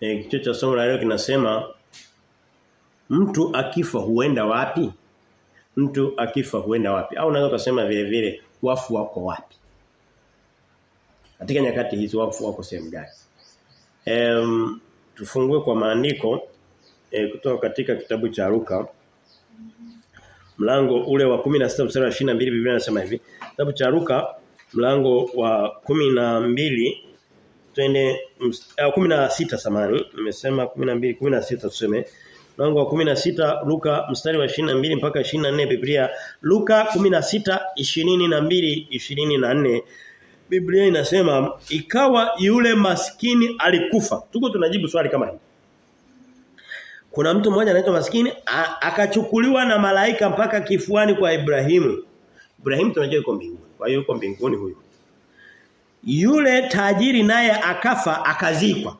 E, kichwa cha somo la leo kinasema mtu akifa huenda wapi? Mtu akifa huenda wapi? Au unaweza kusema vile vile wafu wako wapi? Katika nyakati hizo wafu wako sehemu gani? Em tufungue kwa maandiko e, kutoka katika kitabu cha Luka mlango ule wa 16 mstari wa 22 Biblia inasema hivi. Kitabu cha Luka mlango wa 12 twende uh, 16 samani nimesema 12 16 tuseme. Mlango wa 16 Luka mstari wa 22 mpaka 24 Biblia. Luka 16 22 24 Biblia inasema ikawa yule maskini alikufa. Tuko tunajibu swali kama hili. Kuna mtu mmoja anaitwa maskini akachukuliwa na malaika mpaka kifuani kwa Ibrahimu. Ibrahimu tunajua yuko mbinguni kwa hiyo yuko mbinguni huyu yule tajiri naye akafa akazikwa.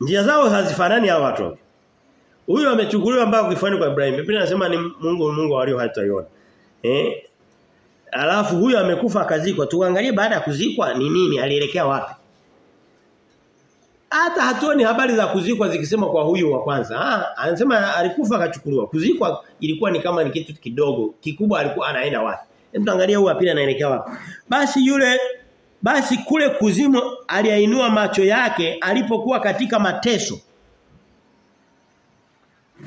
Njia zao hazifanani hao watu. Huyu amechukuliwa mpaka kifani kwa Ibrahim. Biblia inasema ni Mungu Mungu walio hataiona. Eh? Alafu huyu amekufa akazikwa. Tuangalie baada ya kuzikwa ni nini alielekea wapi? Hata hatuoni habari za kuzikwa zikisema kwa huyu wa kwanza. Ah, anasema alikufa akachukuliwa. Kuzikwa ilikuwa ni kama ni kitu kidogo. Kikubwa alikuwa anaenda wapi? Hebu tuangalie huu pili anaelekea wapi. Basi yule basi kule kuzimu aliyainua macho yake alipokuwa katika mateso.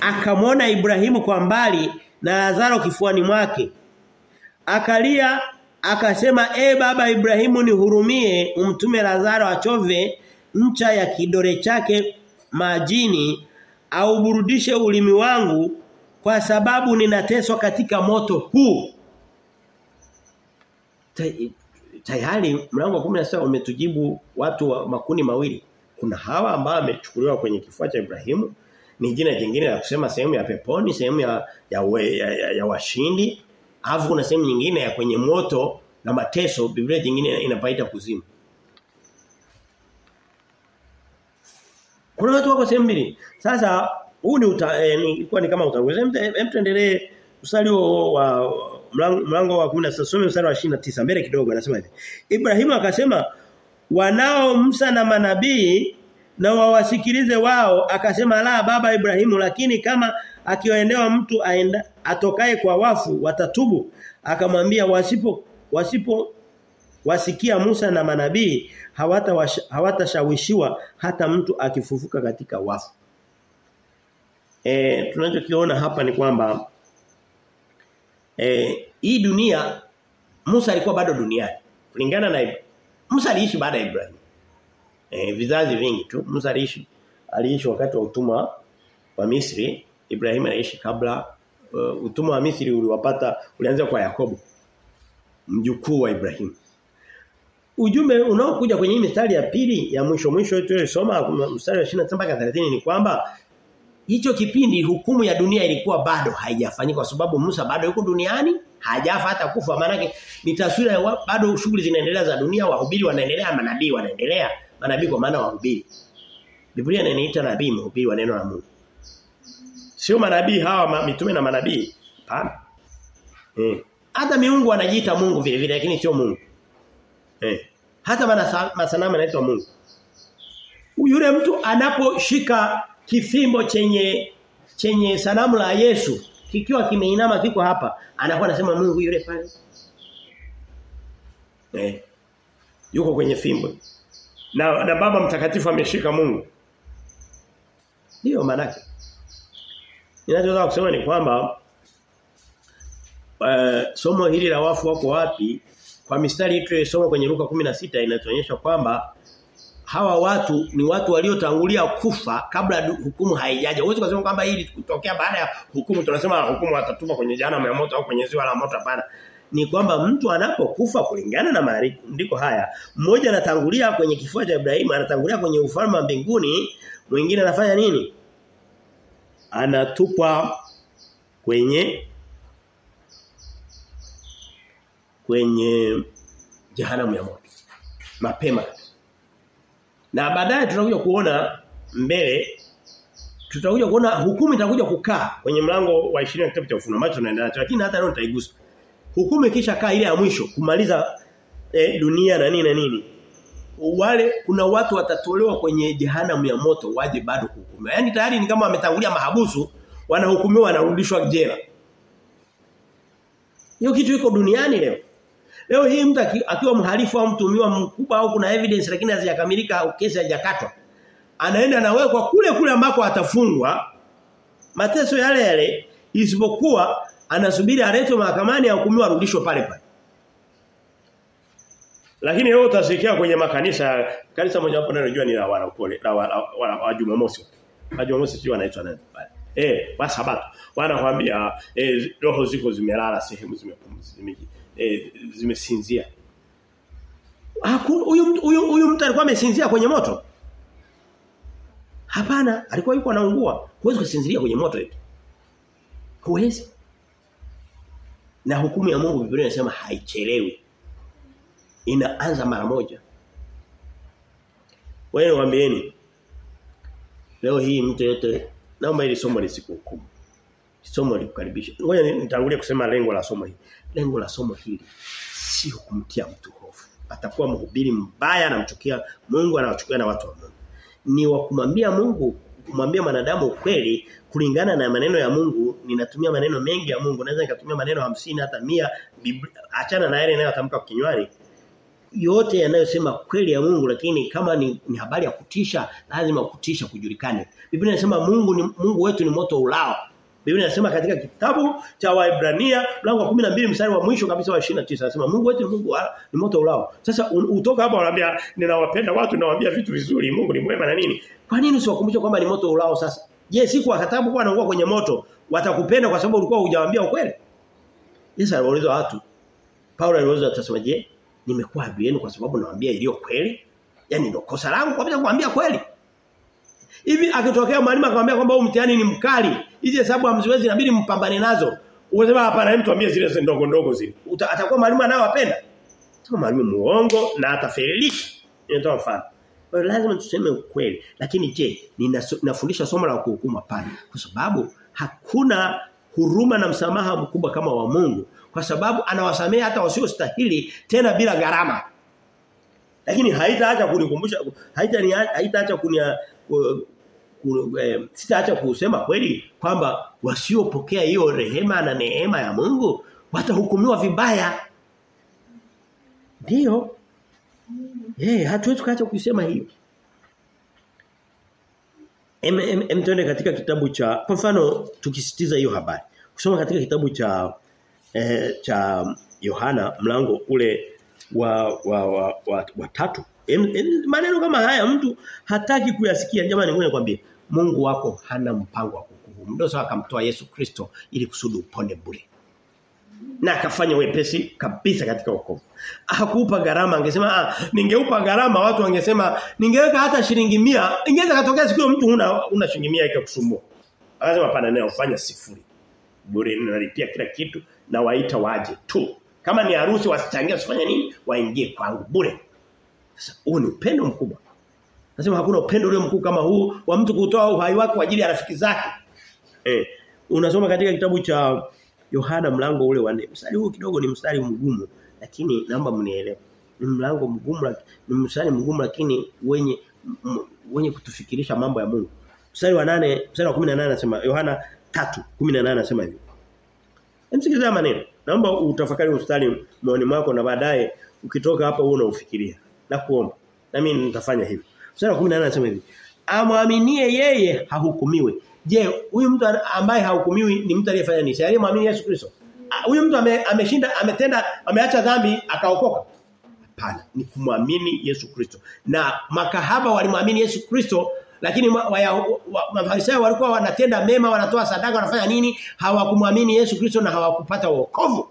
Akamwona Ibrahimu kwa mbali na Lazaro kifuani mwake. Akalia akasema e baba Ibrahimu nihurumie umtume Lazaro achove ncha ya kidore chake majini au burudishe ulimi wangu kwa sababu ninateswa katika moto huu tayari mlango wa 16 umetujibu watu wa makundi mawili. Kuna hawa ambao wamechukuliwa kwenye kifua cha Ibrahimu, ni jina jingine la kusema sehemu ya peponi, sehemu ya ya, we, ya, ya, ya washindi. Alafu kuna sehemu nyingine ya kwenye moto na mateso, Biblia nyingine inapaita kuzimu. Kuna watu wako sehemu mbili. Sasa huu ni uta, eh, ni, ni kama utangulizi. Hem tuendelee usali wa mlango wa 10 sasa some mstari wa 29 mbele kidogo anasema hivi. Ibrahimu akasema wanao Musa na manabii na wawasikilize wao akasema la baba Ibrahimu lakini kama akiwaendewa mtu aenda atokaye kwa wafu watatubu akamwambia wasipo wasipo wasikia Musa na manabii hawata hawatashawishiwa hata mtu akifufuka katika wafu. E, tunachokiona hapa ni kwamba eh hii dunia Musa alikuwa bado duniani. Kulingana na Musa aliishi baada ya Ibrahim. Eh vizazi vingi tu Musa aliishi aliishi wakati wa utumwa wa Misri. Ibrahim aliishi kabla uh, utumwa wa Misri uliwapata ulianza kwa Yakobo mjukuu wa Ibrahim. Ujumbe unaokuja kwenye mistari ya pili ya mwisho mwisho tulisoma mstari wa 27 mpaka 30 ni kwamba hicho kipindi hukumu ya dunia ilikuwa bado haijafanyika kwa sababu Musa bado yuko duniani hajafa hata kufa. Maana ni taswira ya bado shughuli zinaendelea za dunia wahubiri wanaendelea manabii wanaendelea. Manabii kwa maana wahubiri. Biblia inaniita nabii mhubiri wa neno la Mungu. Sio manabii hawa mitume na manabii. Hapana. Eh. Hata miungu anajiita Mungu vile vile lakini sio Mungu. Eh. Hata masanamu yanaitwa Mungu. Yule mtu anaposhika kifimbo chenye chenye sanamu la Yesu kikiwa kimeinama kiko hapa anakuwa anasema Mungu yule pale. Eh yuko kwenye fimbo. Na, na baba mtakatifu ameshika Mungu. Ndio maana ninachotaka kusema ni kwamba uh, somo hili la wafu wako wapi? Kwa mistari tuliyosoma kwenye Luka 16 inatuonyesha kwamba hawa watu ni watu waliotangulia kufa kabla hukumu haijaja. Huwezi kusema kwamba hili kutokea baada ya hukumu tunasema hukumu watatuma kwenye jana ya moto au kwenye ziwa la moto hapana. Ni kwamba mtu anapokufa kulingana na maandiko haya, mmoja anatangulia kwenye kifua cha Ibrahimu, anatangulia kwenye ufalme wa mbinguni, mwingine anafanya nini? Anatupwa kwenye kwenye jehanamu ya moto. Mapema na baadaye tutakuja kuona mbele tutakuja kuona hukumu itakuja kukaa kwenye mlango wa 20 kitabu cha ufunuo ambacho tunaendelea lakini hata leo nitaigusa. Hukumu ikisha kaa ile ya mwisho kumaliza eh, dunia na nini na nini. wale kuna watu watatolewa kwenye jehanamu ya moto waje bado kuhukumiwa. Yaani tayari ni kama wametangulia mahabusu wanahukumiwa wanarudishwa jela. Hiyo kitu iko duniani leo. Leo hii mtu akiwa mhalifu au mtumiwa mkubwa au kuna evidence lakini hazijakamilika au kesi haijakatwa. Anaenda anawekwa kule kule ambako atafungwa mateso yale yale isipokuwa anasubiri aletwe mahakamani ahukumiwe arudishwe pale pale. Lakini leo utasikia kwenye makanisa kanisa moja wapo ninalojua ni la wana upole la wa Jumamosi. Wa Jumamosi sio anaitwa nani pale. Eh, wa sabato. Wanakuambia eh, roho ziko zimelala sehemu zimepumzika eh, zimesinzia. Hakuna huyo mtu huyo huyu mtu alikuwa amesinzia kwenye moto. Hapana, alikuwa yuko anaungua. Huwezi kusinzia kwenye moto eti. Huwezi. Na hukumu ya Mungu Biblia inasema haichelewi. Inaanza mara moja. Wewe waambieni. Leo hii mtu yote naomba ili somo lisikuhukumu. Somo likukaribisha. Ngoja nitangulie kusema lengo la somo hili. Lengo la somo hili sio kumtia mtu hofu. Atakuwa mhubiri mbaya anamchukia Mungu anawachukia na watu wa Mungu. Ni wa kumwambia Mungu kumwambia mwanadamu ukweli kulingana na maneno ya Mungu ninatumia maneno mengi ya Mungu naweza nikatumia maneno hamsini hata mia achana na yale yanayotamka kinywani yote yanayosema kweli ya Mungu lakini kama ni, ni habari ya kutisha lazima kutisha kujulikane Biblia inasema Mungu ni Mungu wetu ni moto ulao Biblia inasema katika kitabu cha Waebrania mlango wa 12 mstari wa mwisho kabisa wa 29 anasema Mungu wetu Mungu ni moto ulao. Sasa utoka hapa unaambia ninawapenda watu nawaambia vitu vizuri Mungu ni mwema na nini? Kwa nini usiwakumbushe kwamba ni moto ulao sasa? Je, siku akatabu kwa anakuwa kwenye moto watakupenda kwa sababu ulikuwa hujawaambia ukweli? Yesu aliwauliza watu. Paulo aliwauliza atasema je, nimekuwa adui yenu kwa sababu nawaambia iliyo kweli? Yaani ndio kosa langu kwa kuambia kweli. Hivi akitokea mwalimu akamwambia kwamba huu mtihani ni mkali, hizi hesabu hamziwezi inabidi mpambane nazo. Unasema hapana, mtu ambie zile ndogo ndogo zile. Atakuwa mwalimu anayowapenda. Sio mwalimu muongo na atafelika. Ninatoa mfano. Kwa hiyo lazima tuseme ukweli. Lakini je, ninafundisha somo la kuhukumu pale Kwa sababu hakuna huruma na msamaha mkubwa kama wa Mungu. Kwa sababu anawasamea hata wasiostahili tena bila gharama. Lakini haitaacha kunikumbusha haitaacha haita haitaacha eh, sitaacha kusema kweli kwamba wasiopokea hiyo rehema na neema ya Mungu watahukumiwa vibaya. Ndiyo. Eh, hey, hatuwezi kuacha kusema hiyo. Em, em, katika kitabu cha kwa mfano tukisitiza hiyo habari. Kusoma katika kitabu cha eh, cha Yohana mlango ule wa wa wa, wa, wa tatu. Em, em, maneno kama haya mtu hataki kuyasikia. Jamani ngoja nikwambie. Mungu wako hana mpango wa kukuhukumu. Ndio akamtoa Yesu Kristo ili kusudi upone bure. Na akafanya wepesi kabisa katika wokovu. Hakuupa gharama angesema ah ningeupa gharama watu wangesema ningeweka hata shilingi 100 ingeweza katokea siku mtu una una shilingi 100 ikakusumbua. Akasema hapana nayo fanya sifuri. Bure nalipia kila kitu na waita waje tu. Kama ni harusi wasichangia usifanye nini? Waingie kwangu bure. Sasa huo ni upendo mkubwa. Nasema hakuna upendo ulio mkuu kama huu wa mtu kutoa uhai wake kwa ajili ya rafiki zake. Eh, unasoma katika kitabu cha Yohana mlango ule wa 4. Mstari huu kidogo ni mstari mgumu lakini naomba mnielewe. Ni mlango mgumu ni mstari mgumu lakini wenye wenye kutufikirisha mambo ya Mungu. Mstari wa 8, mstari wa 18 anasema Yohana 3:18 anasema hivi. Msikilize maneno. Naomba utafakari mstari moyoni mwako na baadaye ukitoka hapa uone ufikiria. Na kuomba. Na mimi nitafanya hivyo. Mstari wa 18 anasema hivi. Amwaminie yeye hahukumiwe. Je, huyu mtu ambaye hahukumiwi ni mtu aliyefanya nini? Si aliyemwamini Yesu Kristo. Huyu mtu ame, ameshinda ametenda ameacha dhambi akaokoka. Hapana, ni kumwamini Yesu Kristo. Na makahaba walimwamini Yesu Kristo lakini Mafarisayo wa, walikuwa wanatenda mema, wanatoa sadaka, wanafanya nini? Hawakumwamini Yesu Kristo na hawakupata wokovu.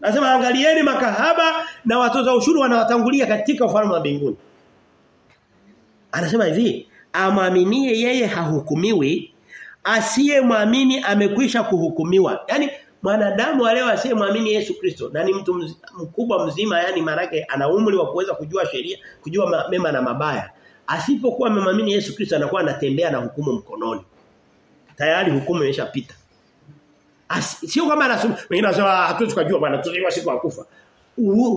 Nasema angalieni makahaba na watoza ushuru wanawatangulia katika ufalme wa mbinguni. Anasema hivi, amwaminie yeye hahukumiwi, asiyemwamini amekwisha kuhukumiwa. Yaani mwanadamu leo asiyemwamini Yesu Kristo na ni mtu mkubwa mzima yani marake ana umri wa kuweza kujua sheria, kujua ma, mema na mabaya. Asipokuwa amemwamini Yesu Kristo anakuwa anatembea na hukumu mkononi. Tayari hukumu imeshapita. Sio kama anasema wengine wanasema hatuwezi kujua bwana tuzijua siku ya kufa.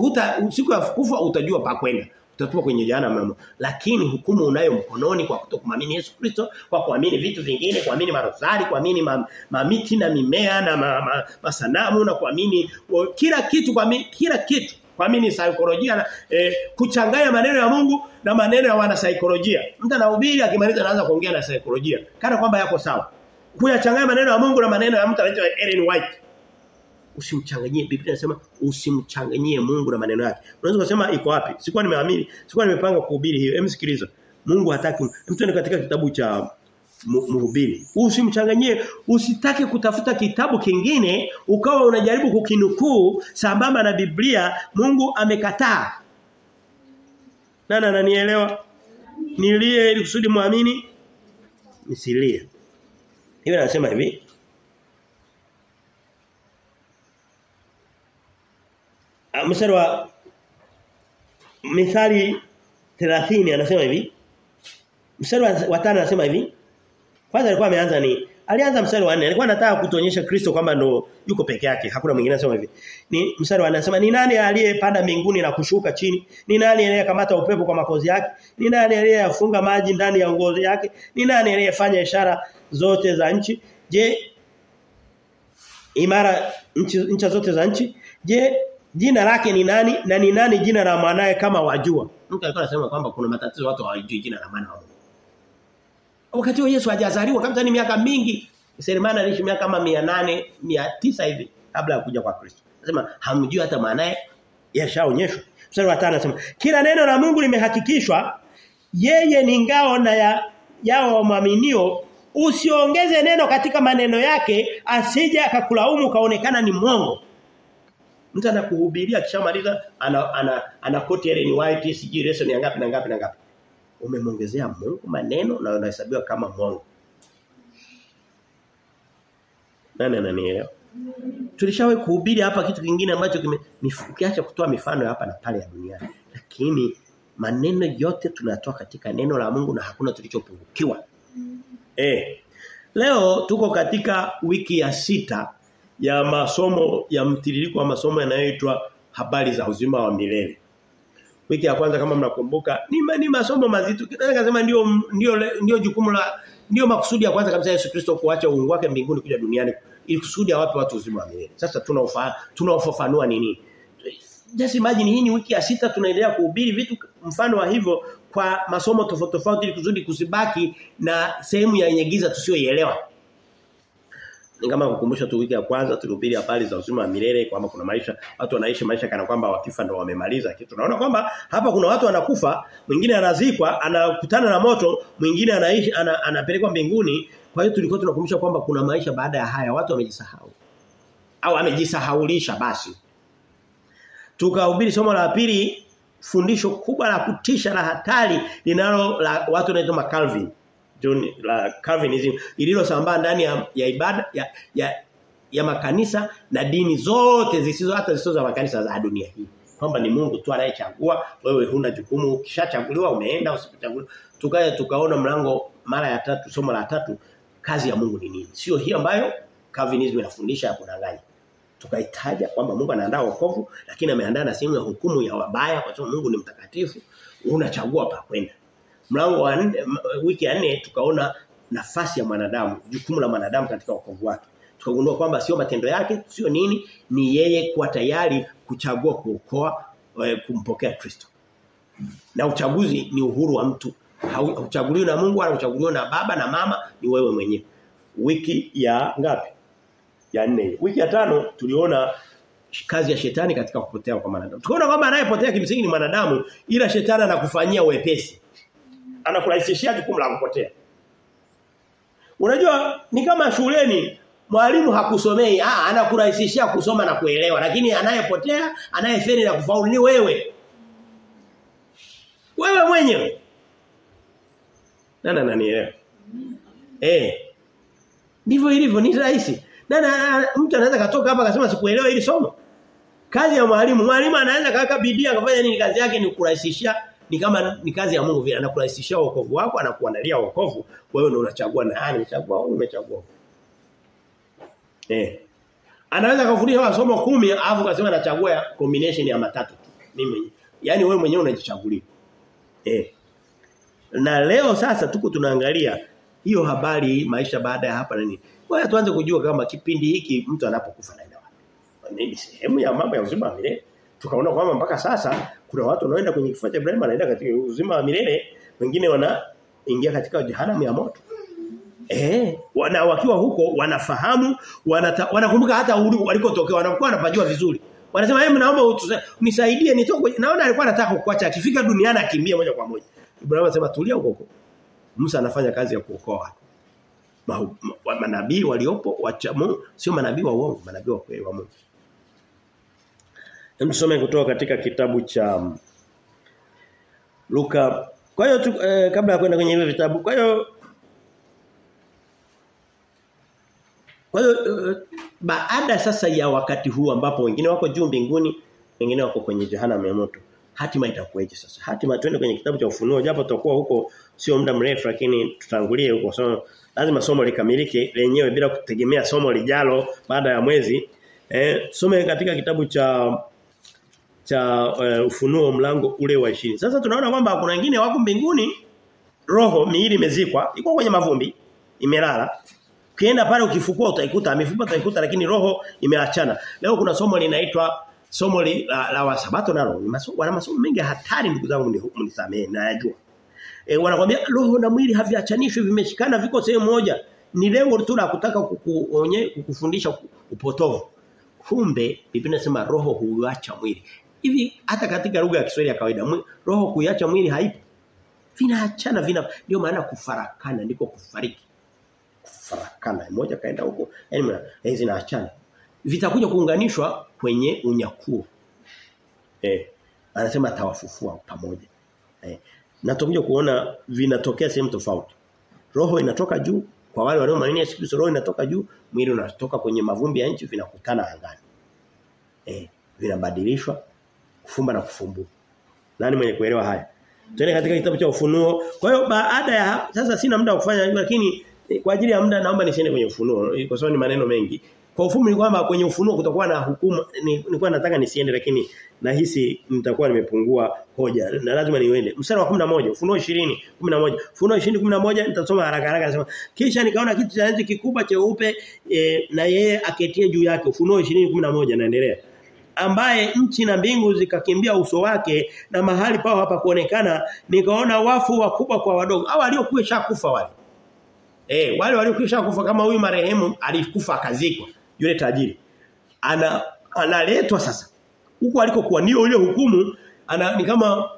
Huta siku ya kufa utajua pa kwenda. Utatupa kwenye jehanamu lakini hukumu unayo mkononi kwa kutokuamini Yesu Kristo kwa kuamini vitu vingine kuamini marozari kuamini ma, mamiti na mimea na ma, ma, masanamu na kuamini kila kitu kuamini kila kitu. Kuamini saikolojia na eh, kuchanganya maneno ya Mungu na maneno ya wana saikolojia mtu anahubiri akimaliza anaanza kuongea na saikolojia. Kana kwamba yako sawa. Kuyachanganya maneno ya Mungu na maneno ya mtu anaitwa Ellen White usimchanganyie Biblia inasema usimchanganyie Mungu na maneno yake. Unaweza kusema iko wapi? Sikuwa nimeamini, sikuwa nimepanga kuhubiri hiyo. Hem sikiliza. Mungu hataki mtu katika kitabu cha mhubiri. Usimchanganyie, usitake kutafuta kitabu kingine ukawa unajaribu kukinukuu sambamba na Biblia, Mungu amekataa. Nana ananielewa? Nilie ili kusudi muamini nisilie. Hivi anasema hivi, mstari wa Mithali 30 anasema hivi. Mstari wa 5 anasema hivi. Kwanza alikuwa ameanza ni alianza mstari wa 4 alikuwa anataka kutuonyesha Kristo kwamba ndo yuko peke yake hakuna mwingine anasema hivi. Ni mstari wa 4 anasema ni nani aliyepanda mbinguni na kushuka chini? Ni nani aliyekamata upepo kwa makozi yake? Ni nani aliyefunga maji ndani ya ngozi yake? Ni nani aliyefanya ishara zote za nchi? Je, imara nchi, nchi zote za nchi? Je, jina lake ni nani na ni nani jina la mwanae kama wajua? Mtu alikuwa anasema kwamba kuna matatizo watu hawajui jina la mwana wa Mungu. Wakati wa Yesu hajazaliwa kama ni miaka mingi. Selemani aliishi miaka kama 800 900 hivi kabla ya kuja kwa Kristo. Anasema hamjui hata mwanae yashaonyeshwa. Mstari wa 5 anasema kila neno la Mungu limehakikishwa yeye ni ngao na ya yao waaminio usiongeze neno katika maneno yake asije akakulaumu kaonekana ni mwongo Mtu anakuhubiria akishamaliza ana ana anakoti ile ni white sijui lesson ya ngapi na ngapi na ngapi. Umemongezea Mungu maneno na unahesabiwa kama mwongo. Nani ananielewa? Tulishawahi kuhubiri hapa kitu kingine ambacho kimeacha kutoa mifano hapa na pale ya duniani. Lakini maneno yote tunatoa katika neno la Mungu na hakuna tulichopungukiwa. Mm. Eh. Leo tuko katika wiki ya sita ya masomo ya mtiririko wa masomo yanayoitwa habari za uzima wa milele. Wiki ya kwanza kama mnakumbuka ni, ni masomo mazito. Naweza kusema ndio ndio ndio jukumu la ndio makusudi ya kwanza kabisa Yesu Kristo kuacha uungu wake mbinguni kuja duniani ili kusudi awape watu uzima wa milele. Sasa tunaofa tunaofafanua nini? Just imagine hii ni wiki ya sita tunaendelea kuhubiri vitu mfano wa hivyo kwa masomo tofauti tofauti ili kusudi kusibaki na sehemu ya yenye giza tusiyoielewa. Ni kama kukumbusha tu wiki ya kwanza tulihubiri habari za uzima wa milele kwamba kuna maisha watu wanaishi maisha kana kwamba wakifa ndo wamemaliza kitu. Tunaona kwamba hapa kuna watu wanakufa, mwingine anazikwa, anakutana na moto, mwingine anaishi ana, anapelekwa mbinguni. Kwa hiyo tulikuwa tunakumbusha kwamba kuna maisha baada ya haya, watu wamejisahau. Au amejisahaulisha basi. Tukahubiri somo la pili fundisho kubwa la kutisha la hatari linalo la watu wanaitwa Calvin. John la Calvinism ililosambaa ndani ya, ya ibada ya, ya ya makanisa na dini zote zisizo hata zisizo za makanisa za dunia hii. Kwamba ni Mungu tu anayechagua, wewe huna jukumu, ukishachaguliwa umeenda usipochaguliwa. Tukaja tukaona mlango mara ya tatu somo la tatu kazi ya Mungu ni nini? Sio hii ambayo Calvinism inafundisha ya kudanganya. Tukaitaja kwamba Mungu anaandaa wokovu lakini ameandaa na sehemu ya hukumu ya wabaya kwa sababu Mungu ni mtakatifu, unachagua pa kwenda. Mlango wa wiki ya nne tukaona nafasi ya mwanadamu, jukumu la mwanadamu katika wokovu wake. Tukagundua kwamba sio matendo yake, sio nini, ni yeye kuwa tayari kuchagua kuokoa kumpokea Kristo. Na uchaguzi ni uhuru wa mtu. Hauchaguliwi na Mungu wala uchaguliwi na baba na mama, ni wewe mwenyewe. Wiki ya ngapi? Ya nne. Wiki ya tano tuliona kazi ya shetani katika kupotea kwa mwanadamu. Tukaona kwamba anayepotea kimsingi ni mwanadamu ila shetani anakufanyia wepesi. Anakurahisishia jukumu la kupotea. Unajua ni kama shuleni mwalimu hakusomei, ah anakurahisishia kusoma na kuelewa, lakini anayepotea, anayefeli na kufaulu ni wewe. Wewe mwenyewe. Nana nanielewa. Eh. Ndivyo ilivyo ni rahisi. Nana mtu anaweza katoka hapa akasema sikuelewa hili somo. Kazi ya mwalimu, mwalimu anaweza kaweka bidii akafanya nini kazi yake ni kurahisishia ni kama ni kazi ya Mungu vile anakurahisishia wokovu wako anakuandalia wokovu wewe ndio unachagua nani unachagua au umechagua eh anaweza kufundisha masomo 10 alafu akasema anachagua combination ya matatu mimi yani wewe mwenyewe unajichagulia Eh. Na leo sasa tuko tunaangalia hiyo habari maisha baada ya hapa na nini. Kwa tuanze kujua kama kipindi hiki mtu anapokufa naenda wapi. Ni sehemu ya mambo ya uzima milele. Tukaona kwamba mpaka sasa kuna watu wanaoenda kwenye kifua cha Ibrahim wanaenda katika uzima wa milele, wengine wanaingia katika jehanamu ya moto. Eh, wana wakiwa huko wanafahamu, wanakumbuka hata walikotokea, wanakuwa wanapajua vizuri. Wanasema hebu naomba unisaidie nitoke. Naona alikuwa anataka kukuacha akifika duniani akimbia moja kwa moja. Ibrahim anasema tulia huko huko. Musa anafanya kazi ya kuokoa. Ma, ma, manabii waliopo wacha sio manabii wa uongo, manabii wa kweli wa Mungu. Hem tusome kutoka katika kitabu cha Luka. Kwa hiyo eh, kabla ya kwenda kwenye hivyo vitabu, kwa hiyo Kwa hiyo uh, baada sasa ya wakati huu ambapo wengine wako juu mbinguni, wengine wako kwenye jehanamu ya moto. Hatima itakuwaje sasa? Hatima twende kwenye kitabu cha ufunuo japo tutakuwa huko sio muda mrefu lakini tutangulie huko. So lazima somo likamilike lenyewe bila kutegemea somo lijalo baada ya mwezi. Eh some katika kitabu cha cha uh, ufunuo mlango ule wa 20. Sasa tunaona kwamba kuna wengine wako mbinguni roho miili imezikwa, iko kwenye mavumbi, imelala. Ukienda pale ukifukua utaikuta mifupa utaikuta lakini roho imeachana. Leo kuna somo linaitwa somo li, la, la wasabato nalo. Wana masomo mengi hatari ndugu zangu mnisamee na yajua. E, wanakuambia roho na mwili haviachanishwi vimeshikana viko sehemu moja. Ni lengo tu la kutaka kukuonye kukufundisha upotovu. Kumbe Biblia inasema roho huacha mwili. Hivi hata katika lugha ya Kiswahili ya kawaida roho kuiacha mwili haipo. Vinaachana vina ndio maana kufarakana ndiko kufariki. Kufarakana moja kaenda huko yani hizi zinaachana. Vitakuja kuunganishwa kwenye unyakuo. Eh anasema atawafufua pamoja. Eh na tutakuja kuona vinatokea sehemu tofauti. Roho inatoka juu kwa wale wanaoamini Yesu Kristo roho inatoka juu mwili unatoka kwenye mavumbi ya nchi vinakutana angani. Eh vinabadilishwa kufumba na kufumbua nani mwenye kuelewa haya Tuende katika kitabu cha ufunuo. Kwa hiyo baada ya sasa sina muda kufanya lakini kwa ajili ya muda naomba nisiende kwenye ufunuo kwa sababu ni maneno mengi. Kwa ufupi ni kwamba kwenye ufunuo kutakuwa na hukumu nilikuwa nataka nisiende lakini nahisi nitakuwa nimepungua hoja na lazima niende. Mstari wa 11 Ufunuo 20 11 Ufunuo 20 11 nitasoma haraka haraka nasema kisha nikaona kitu cha enzi kikubwa cheupe e, na yeye aketie juu yake Ufunuo 20 11 naendelea ambaye nchi na mbingu zikakimbia uso wake na mahali pao hapa kuonekana nikaona wafu wakubwa kwa wadogo au waliokuwa kufa wale Eh, wale waliokuwa kufa kama huyu marehemu alikufa akazikwa yule tajiri. Ana analetwa sasa. Huko alikokuwa ndio ile hukumu ana ni kama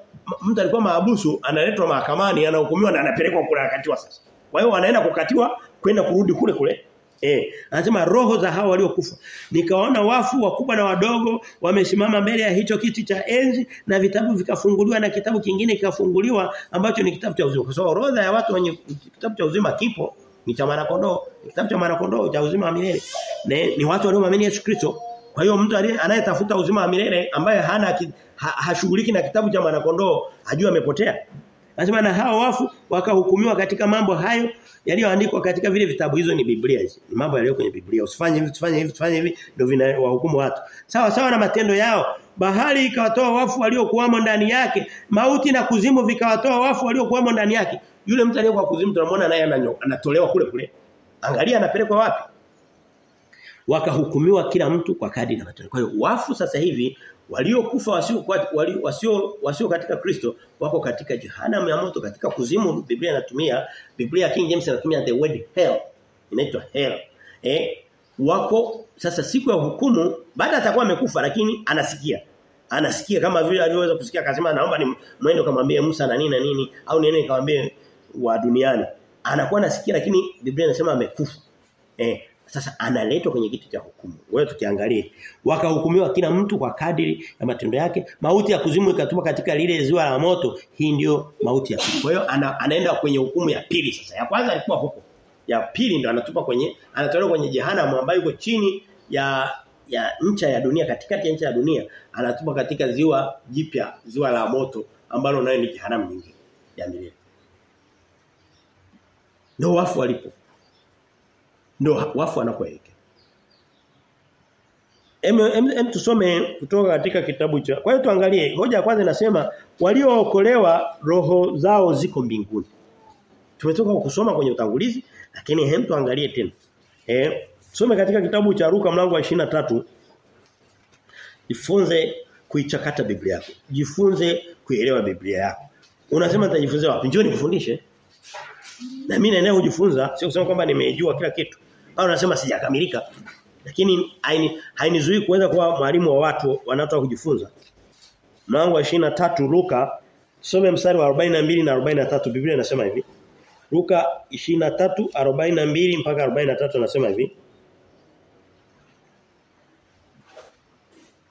mtu alikuwa maabusu analetwa mahakamani anahukumiwa na anapelekwa kule akatiwa sasa. Kwa hiyo wanaenda kukatiwa kwenda kurudi kule kule. Eh, anasema roho za hao waliokufa. Nikaona wafu wakubwa na wadogo wamesimama mbele ya hicho kiti cha enzi na vitabu vikafunguliwa na kitabu kingine kikafunguliwa ambacho ni kitabu cha uzima. Kwa sababu orodha ya watu wenye kitabu cha uzima kipo ni cha mwana kondoo, kitabu cha mwana kondoo cha uzima wa milele. Ne, ni watu walioamini Yesu Kristo. Kwa hiyo mtu anayetafuta uzima wa milele ambaye hana ha, hashughuliki na kitabu cha mwana kondoo, ajue amepotea. Anasema na hao wafu wakahukumiwa katika mambo hayo yaliyoandikwa katika vile vitabu hizo ni Biblia hizi. Ni mambo yaliyo kwenye Biblia. Usifanye hivi, usifanye hivi, usifanye hivi ndio vinawahukumu watu. Sawa sawa na matendo yao. Bahari ikawatoa wafu waliokuwamo ndani yake, mauti na kuzimu vikawatoa wafu waliokuwamo ndani yake. Yule mtu aliyekuwa kuzimu tunamwona naye anatolewa kule kule. Angalia anapelekwa wapi? Wakahukumiwa kila mtu kwa kadri na matendo. Kwa hiyo wafu sasa hivi waliokufa wasio wasio wasio katika Kristo wako katika jehanamu ya moto katika kuzimu. Biblia inatumia Biblia King James inatumia the word hell inaitwa hell. Eh wako sasa siku ya hukumu baada atakuwa amekufa lakini anasikia. Anasikia kama vile aliweza kusikia akasema naomba ni mwende kumwambia Musa na nini na nini au niende nikamwambie wa duniani. Anakuwa anasikia lakini Biblia inasema amekufa. Eh sasa analetwa kwenye kiti cha hukumu. Wewe tukiangalie wakahukumiwa kila mtu kwa kadiri ya matendo yake. Mauti ya kuzimu ikatuma katika lile ziwa la moto. Hii ndio mauti ya pili. Kwa hiyo ana, anaenda kwenye hukumu ya pili sasa. Ya kwanza alikuwa huko. Ya pili ndio anatupa kwenye anatolewa kwenye jehanamu ambayo iko chini ya ya ncha ya dunia katikati ya ncha ya dunia anatupa katika ziwa jipya ziwa la moto ambalo nayo ni jehanamu nyingine ya milele. Ndio wafu walipo ndio wafu wanakoelekea. Em, em, tusome kutoka katika kitabu cha. Kwa hiyo tuangalie hoja ya kwanza inasema waliookolewa roho zao ziko mbinguni. Tumetoka kusoma kwenye utangulizi lakini hem tuangalie tena. Eh some katika kitabu cha Luka mlango wa 23 jifunze kuichakata Biblia yako. Jifunze kuelewa Biblia yako. Unasema nitajifunza wapi? Njoo nikufundishe. Na mimi naendelea kujifunza, sio kusema kwamba nimejua kila kitu. Au anasema sijakamilika. Lakini haini hainizuii kuweza kuwa mwalimu wa watu wanaotaka kujifunza. Mlango wa 23 Luka some mstari wa 42 na 43 Biblia inasema hivi. Luka 23:42 mpaka 43 anasema hivi.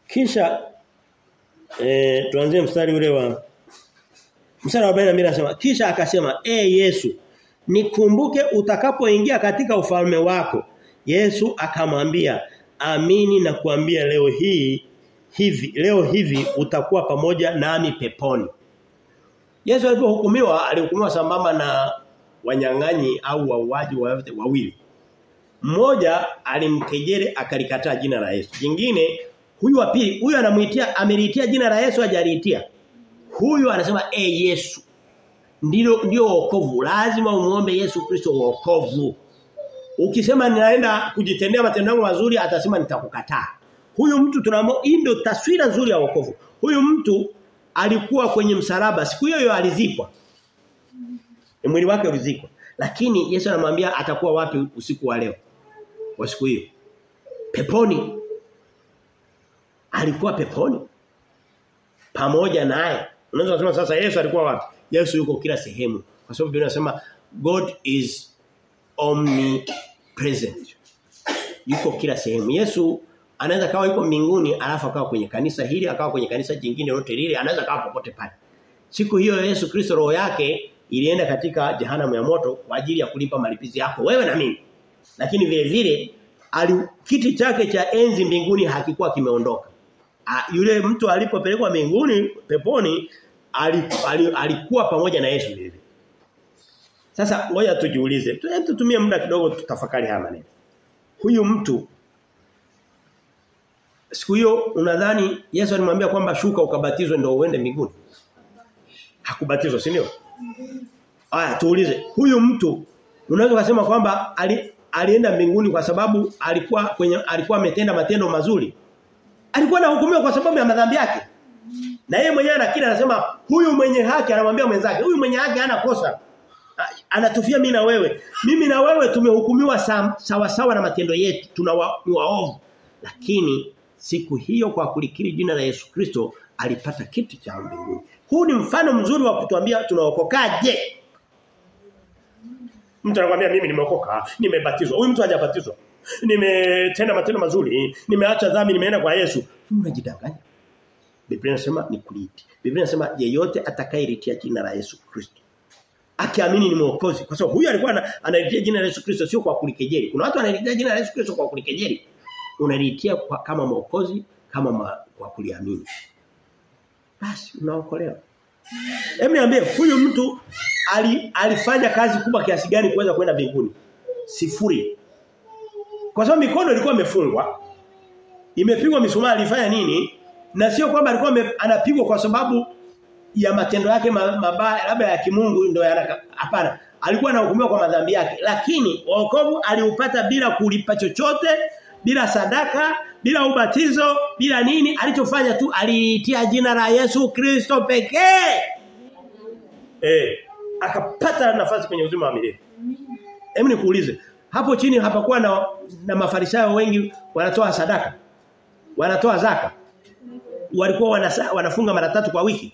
Kisha eh tuanzie mstari ule wa mstari wa 42 anasema kisha akasema e Yesu nikumbuke utakapoingia katika ufalme wako. Yesu akamwambia amini na kuambia leo hii hivi leo hivi utakuwa pamoja nami peponi. Yesu alipohukumiwa alihukumiwa sambamba na wanyang'anyi au wauaji wote wawili. Mmoja alimkejere akalikataa jina la Yesu. Jingine huyu wa pili huyu anamuitia ameliitia jina la Yesu hajaliitia. Huyu anasema e Yesu. Ndilo ndio wokovu. Lazima umuombe Yesu Kristo wokovu. Ukisema ninaenda kujitendea matendo yangu mazuri atasema nitakukataa. Huyu mtu tunamo hii ndio taswira nzuri ya wokovu. Huyu mtu alikuwa kwenye msalaba siku hiyo hiyo alizikwa. Mwili wake ulizikwa. Lakini Yesu anamwambia atakuwa wapi usiku wa leo? Wa siku hiyo. Peponi. Alikuwa peponi. Pamoja naye. Unaweza kusema sasa Yesu alikuwa wapi? Yesu yuko kila sehemu. Kwa sababu Biblia inasema God is omnipresent. Yuko kila sehemu. Yesu anaweza kawa yuko mbinguni alafu akawa kwenye kanisa hili akawa kwenye kanisa jingine lote lile anaweza kawa popote pale. Siku hiyo Yesu Kristo roho yake ilienda katika jehanamu ya moto kwa ajili ya kulipa malipizi yako wewe na mimi. Lakini vile vile ali, kiti chake cha enzi mbinguni hakikuwa kimeondoka. Yule mtu alipopelekwa mbinguni peponi alikuwa pamoja na Yesu vile. Sasa ngoja tujiulize. Tutumie muda kidogo tutafakari haya maneno. Huyu mtu siku hiyo unadhani Yesu alimwambia kwamba shuka ukabatizwe ndio uende mbinguni? Hakubatizwa, si ndio? Aya, tuulize. Huyu mtu unaweza kusema kwamba ali, alienda mbinguni kwa sababu alikuwa kwenye alikuwa ametenda matendo mazuri. Alikuwa anahukumiwa kwa sababu ya madhambi yake. Na yeye mwenyewe anakiri anasema huyu mwenye haki anamwambia mwenzake, huyu mwenye haki hana kosa. Anatufia mimi na wewe. Mimi na wewe tumehukumiwa sawa sawa na matendo yetu, tuna waovu. Lakini siku hiyo kwa kulikiri jina la Yesu Kristo alipata kitu cha mbinguni. Huu ni mfano mzuri wa kutuambia tunaokokaje. Mtu anakuambia mimi nimeokoka, nimebatizwa. Huyu mtu hajabatizwa. Nimetenda matendo mazuri, nimeacha dhambi, nimeenda kwa Yesu. Unajidanganya. Biblia inasema ni kuliti. Biblia inasema yeyote atakayelitia jina la Yesu Kristo akiamini ni mwokozi. Kwa sababu huyu alikuwa analitia jina la Yesu Kristo sio kwa kulikejeli. Kuna watu wanalitia jina la Yesu Kristo kwa kulikejeli. Unalitia kwa kama mwokozi kama ma, kwa kuliamini. Basi unaokolewa. Hebu niambie huyu mtu ali, alifanya kazi kubwa kiasi gani kuweza kwenda mbinguni? Sifuri. Kwa sababu mikono ilikuwa imefungwa. Imepigwa misumari ifanya nini? Na sio kwamba alikuwa anapigwa kwa sababu ya matendo yake mabaya labda ya kimungu ndio hapana. Alikuwa anahukumiwa kwa madhambi yake. Lakini wokovu aliupata bila kulipa chochote, bila sadaka, bila ubatizo, bila nini, alichofanya tu aliitia jina la Yesu Kristo pekee. Eh, akapata nafasi kwenye uzima wa milele. Hebu nikuulize, hapo chini hapakuwa na, na mafarisayo wengi wanatoa sadaka. Wanatoa zaka. Walikuwa wanafunga mara tatu kwa wiki.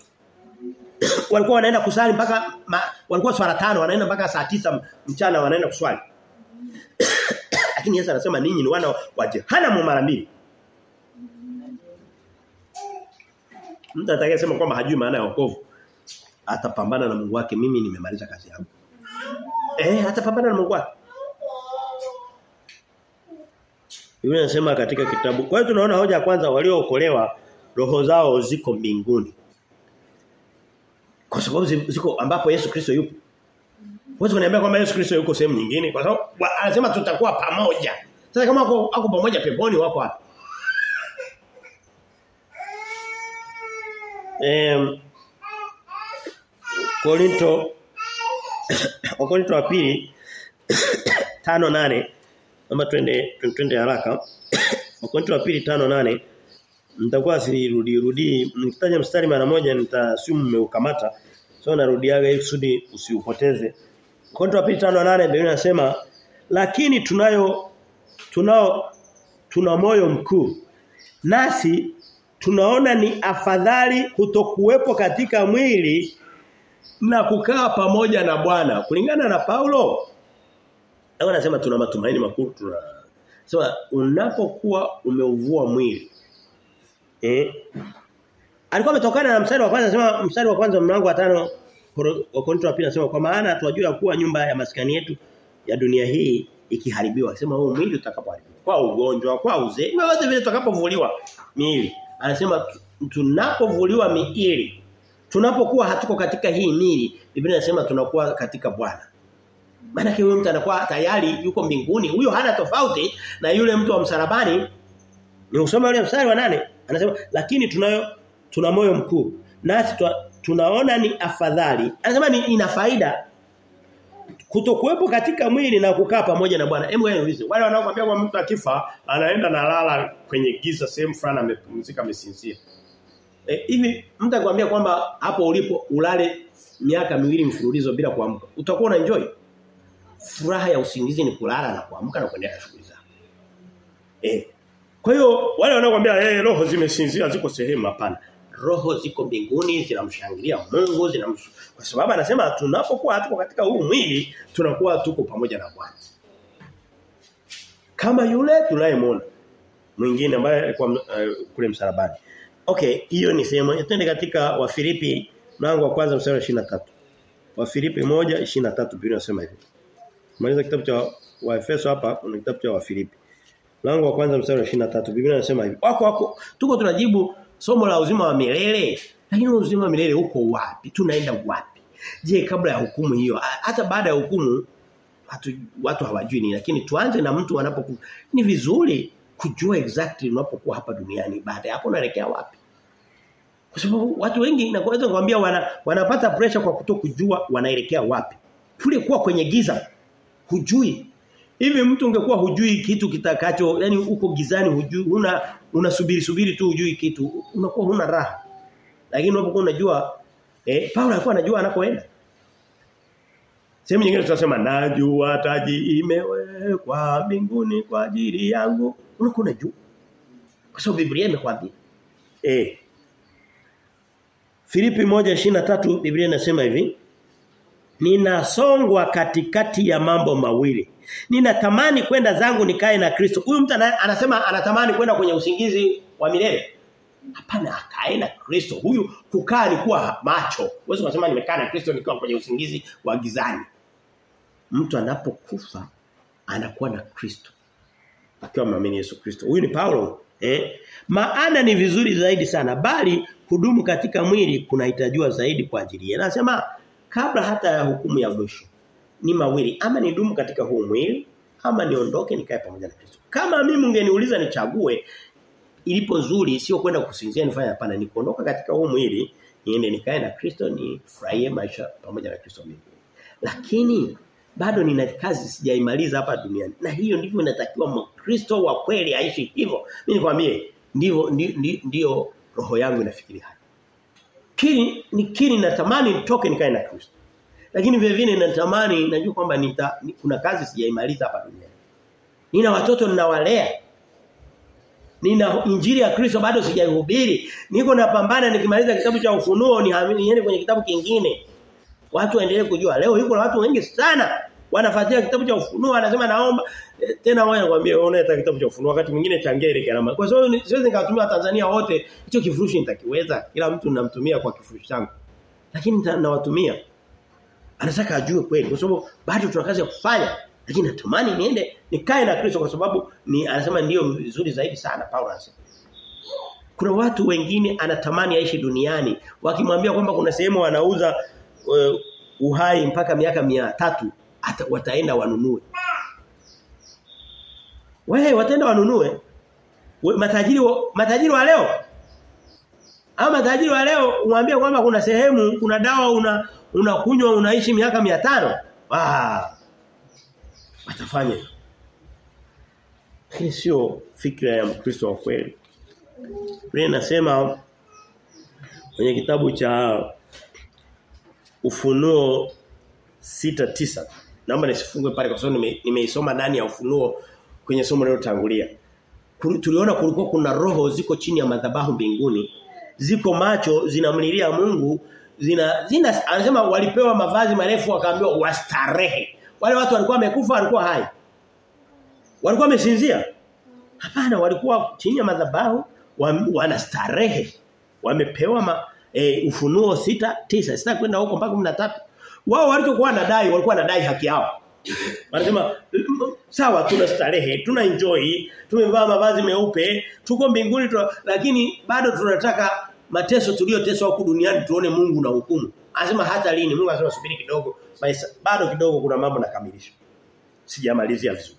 walikuwa wanaenda kusali mpaka ma, walikuwa swala tano wanaenda mpaka saa tisa mchana wanaenda kuswali. Lakini Yesu anasema ninyi ni wana wa jehanamu mara mbili. Mtu atakayesema kwamba hajui maana ya wokovu atapambana na Mungu wake mimi nimemaliza kazi yangu. Eh atapambana na Mungu wake. Biblia inasema katika kitabu. Kwa hiyo tunaona hoja ya kwanza waliookolewa roho zao ziko mbinguni. Kwa sababu ziko ambapo Yesu Kristo yupo. Huwezi kuniambia kwamba Yesu Kristo yuko sehemu nyingine kwa sababu anasema tutakuwa pamoja. Sasa kama wako, wako pamoja peponi wako hapa. Em Korinto Korinto wa pili 5:8 namba twende twende haraka. Korinto wa pili 5 nitakuwa sirudi rudi nikitaja mstari mara moja nitasimu mmeukamata. So narudiaga ili usiupoteze. Wa pili 5:8 Biblia inasema lakini tunayo tunao tuna moyo mkuu. Nasi tunaona ni afadhali kutokuwepo katika mwili na kukaa pamoja na Bwana. Kulingana na Paulo anasema tuna matumaini makubwa tuna Sema unapokuwa umeuvua mwili eh Alikuwa ametokana na mstari wa kwanza anasema mstari wa kwanza mlango wa tano wa Korinto wa pili anasema kwa maana tunajua kuwa nyumba ya maskani yetu ya dunia hii ikiharibiwa. Anasema huu mwili utakapoharibiwa kwa ugonjwa, kwa uzee, wote vile tutakapovuliwa miili. Anasema tunapovuliwa miili tunapokuwa hatuko katika hii miili, Biblia inasema tunakuwa katika Bwana. Maana huyo mtu anakuwa tayari yuko mbinguni. Huyo hana tofauti na yule mtu wa msalabani. Ni usome ule mstari wa nane Anasema lakini tunayo tuna moyo mkuu. Nasi tunaona ni afadhali. Anasema ni ina faida kutokuwepo katika mwili na kukaa pamoja na Bwana. Hebu hizo. wale wanaokuambia kwa mtu akifa anaenda na lala kwenye giza sehemu fulani amepumzika amesinzia. E, hivi mtu akwambia kwamba hapo ulipo ulale miaka miwili mfululizo bila kuamka. Utakuwa una enjoy? Furaha ya usingizi ni kulala na kuamka na kuendelea na shughuli zako. Eh. Kwa hiyo wale wanaokuambia eh roho zimesinzia ziko sehemu hapana. Roho ziko mbinguni zinamshangilia Mungu zinam kwa sababu anasema tunapokuwa hatuko katika huu mwili tunakuwa tuko pamoja na Bwana. Kama yule tunayemwona mwingine ambaye alikuwa uh, kule msalabani. Okay, hiyo ni sehemu. Twende katika Wafilipi mlango wa kwanza mstari wa 23. Wafilipi 1:23 Biblia inasema hivi. Maliza kitabu cha Waefeso hapa kuna kitabu cha Wafilipi. Mlango wa kwanza mstari wa 23 Biblia inasema hivi. Wako wako tuko tunajibu somo la uzima wa milele. Lakini uzima wa milele uko wapi? Tunaenda wapi? Je, kabla ya hukumu hiyo hata baada ya hukumu watu watu hawajui nini lakini tuanze na mtu anapokuwa ni vizuri kujua exactly unapokuwa hapa duniani baada hapo unaelekea wapi. Kwa sababu watu wengi naweza kuambia wana, wanapata pressure kwa kutokujua wanaelekea wapi. Kule kuwa kwenye giza hujui. Hivi mtu ungekuwa hujui kitu kitakacho, yani uko gizani hujui, una unasubiri subiri tu hujui kitu, unakuwa huna raha. Lakini unapokuwa unajua eh Paulo alikuwa anajua anakoenda. Sehemu nyingine tunasema najua taji imewekwa mbinguni kwa ajili yangu. Unakuwa unajua. Kwa sababu Biblia imekwambia. Eh. Filipi 1:23 Biblia inasema hivi. Ninasongwa katikati ya mambo mawili. Ninatamani kwenda zangu nikae na Kristo. Huyu mtu anasema anatamani kwenda kwenye usingizi wa milele. Hapana akae na Kristo. Huyu kukaa ni kuwa macho. Wewe unasema nimekaa na Kristo nikiwa kwenye usingizi wa gizani. Mtu anapokufa anakuwa na Kristo. Akiwa mwamini Yesu Kristo. Huyu ni Paulo. Eh? Maana ni vizuri zaidi sana bali kudumu katika mwili kunahitajiwa zaidi kwa ajili yake. Anasema kabla hata ya hukumu ya mwisho ni mawili ama nidumu katika huu mwili ama niondoke nikae pamoja na Kristo. Kama mimi ungeniuliza nichague ilipo nzuri sio kwenda kusinzia nifanye hapana ni kuondoka katika huu mwili niende nikae na Kristo ni furahie maisha pamoja na Kristo mimi. Lakini bado nina kazi sijaimaliza hapa duniani. Na hiyo ndivyo inatakiwa Mkristo wa kweli aishi hivyo. Mimi nikwambie ndivyo ndio roho yangu inafikiri. Kini ni kini natamani nitoke nikae na Kristo. Lakini vile vile natamani najua kwamba nita kuna kazi sijaimaliza hapa duniani. Nina watoto ninawalea. Nina injili ya Kristo bado sijaihubiri. Niko napambana nikimaliza kitabu cha ufunuo niende kwenye kitabu kingine. Watu waendelee kujua. Leo yuko na watu wengi sana wanafuatia kitabu cha ufunuo anasema naomba e, tena wewe nakwambia unaeta kitabu cha ufunuo wakati mwingine changia ile gharama. Kwa sababu siwezi nikatumia Tanzania wote hicho kifurushi nitakiweza. Kila mtu ninamtumia kwa kifurushi changu. Lakini nawatumia. Anataka ajue kweli kwa sababu bado tuna kazi ya kufanya. Lakini natamani niende nikae na Kristo kwa sababu ni anasema ndio vizuri zaidi sana Paulo anasema. Kuna watu wengine anatamani aishi duniani wakimwambia kwamba kuna sehemu wanauza uh, uhai mpaka miaka mia tatu hata wataenda wanunue. Wewe wataenda wanunue. We, matajiri wa, matajiri wa leo Ama matajiri wa leo umwambie kwamba kuna sehemu kuna dawa una unakunywa unaishi miaka 500. Ah. Watafanya. Hii sio fikra ya Mkristo wa kweli. Biblia inasema kwenye kitabu cha Ufunuo sita tisa Naomba nisifungue pale kwa sababu nimeisoma nime ndani ya Ufunuo kwenye somo linalotangulia. Tuliona kulikuwa kuna roho ziko chini ya madhabahu mbinguni. Ziko macho zinamlilia Mungu, zina zina anasema walipewa mavazi marefu wakaambiwa wastarehe. Wale watu walikuwa wamekufa walikuwa hai. Walikuwa wamesinzia? Hapana, walikuwa chini ya madhabahu wanastarehe. Wamepewa ma, e, ufunuo sita tisa Sita kwenda huko mpaka 13. Wao walichokuwa nadai walikuwa nadai haki yao. Wanasema sawa tuna starehe, tuna enjoy, tumevaa mavazi meupe, tuko mbinguni tu, lakini bado tunataka mateso tuliyoteswa huku duniani tuone Mungu na hukumu. Anasema hata lini? Mungu anasema subiri kidogo, bado kidogo kuna mambo nakamilisha. Sijamalizia vizuri.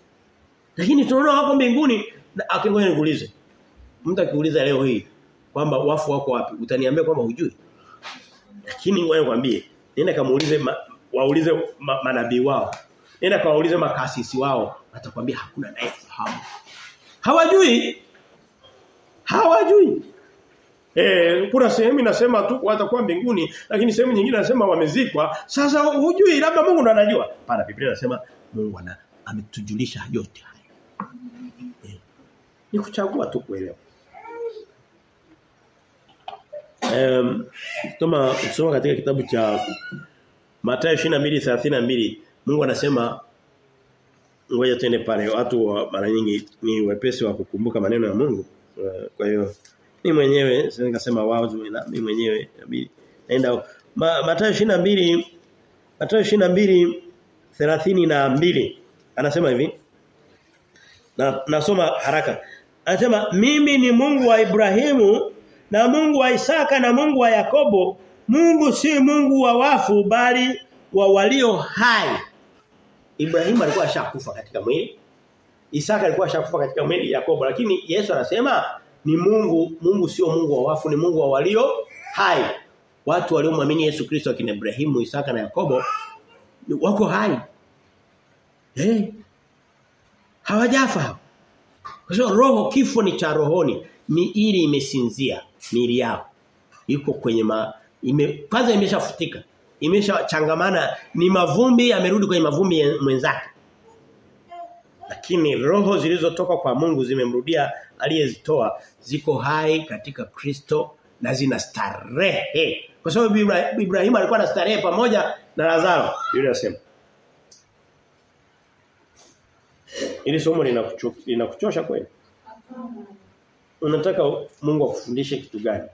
Lakini tunaona wako mbinguni akingoja nikuulize. Mtu akiuliza leo hii kwamba wafu wako wapi? Utaniambia kwamba hujui. Lakini ngoja nikwambie, nenda kamuulize ma, waulize ma, manabii wao. Nenda kawaulize makasisi wao, atakwambia hakuna naye fahamu. Hawajui. Hawajui. Eh, kuna sehemu inasema tu watakuwa mbinguni, lakini sehemu nyingine inasema wamezikwa. Sasa hujui labda Mungu ndo anajua. Pana Biblia inasema Mungu ana ametujulisha yote haya. Eh, ni kuchagua tu kuelewa. Um, kama kusoma katika kitabu cha Mathayo 22:32 Mungu anasema ngoja tuende pale watu wa mara nyingi ni wepesi wa kukumbuka maneno ya Mungu. Kwa hiyo ni mwenyewe sasa nikasema wazo na mimi mwenyewe inabidi naenda. Ma, Mathayo 22 Mathayo 22 32 anasema hivi na nasoma haraka. Anasema mimi ni Mungu wa Ibrahimu na Mungu wa Isaka na Mungu wa Yakobo Mungu si Mungu wa wafu bali wa walio hai. Ibrahimu alikuwa ashakufa katika mwili Isaka alikuwa ashakufa katika mwili Yakobo. Lakini Yesu anasema ni Mungu Mungu sio Mungu wa wafu ni Mungu wa walio hai. Watu waliomwamini Yesu Kristo akina Ibrahimu Isaka na Yakobo wako hai. Eh? Hawajafa. Kwa sababu roho kifo ni cha rohoni miili imesinzia miili yao iko kwenye ma ime, kwanza imeshafutika imeshachangamana ni mavumbi yamerudi kwenye mavumbi mwenzake. Lakini roho zilizotoka kwa Mungu zimemrudia aliyezitoa ziko hai katika Kristo na zina starehe kwa sababu Ibrahim alikuwa na starehe pamoja na Lazaro. Yule asema Ili somo linakuchosha kweli Unataka Mungu akufundishe kitu gani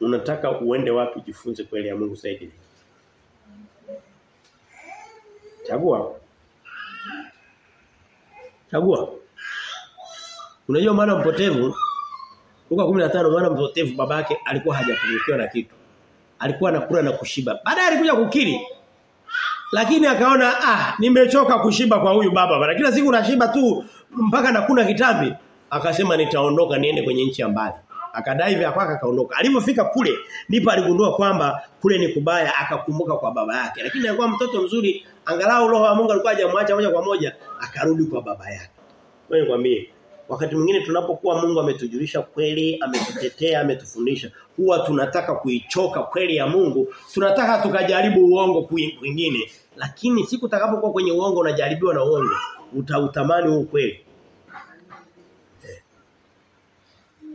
Unataka uende wapi jifunze kweli ya Mungu zaidi Chagua Chagua. Unajua maana mpotevu Luka 15 maana mpotevu babake alikuwa hajapungukiwa na kitu. Alikuwa anakula na kushiba. Baadaye alikuja kukiri. Lakini akaona ah nimechoka kushiba kwa huyu baba. Kila siku nashiba tu mpaka nakuna kitambi. Akasema nitaondoka niende kwenye nchi ya mbali. Akadai vya kwake akaondoka. Alipofika kule ndipo aligundua kwamba kule ni kubaya akakumbuka kwa baba yake. Lakini alikuwa mtoto mzuri angalau roho ya Mungu alikuwa hajamwacha moja kwa moja akarudi kwa baba yake. Wewe nikwambie wakati mwingine tunapokuwa Mungu ametujulisha kweli, ametutetea, ametufundisha, huwa tunataka kuichoka kweli ya Mungu, tunataka tukajaribu uongo kwingine. Lakini siku utakapokuwa kwenye uongo unajaribiwa na uongo, utautamani huu kweli. Eh.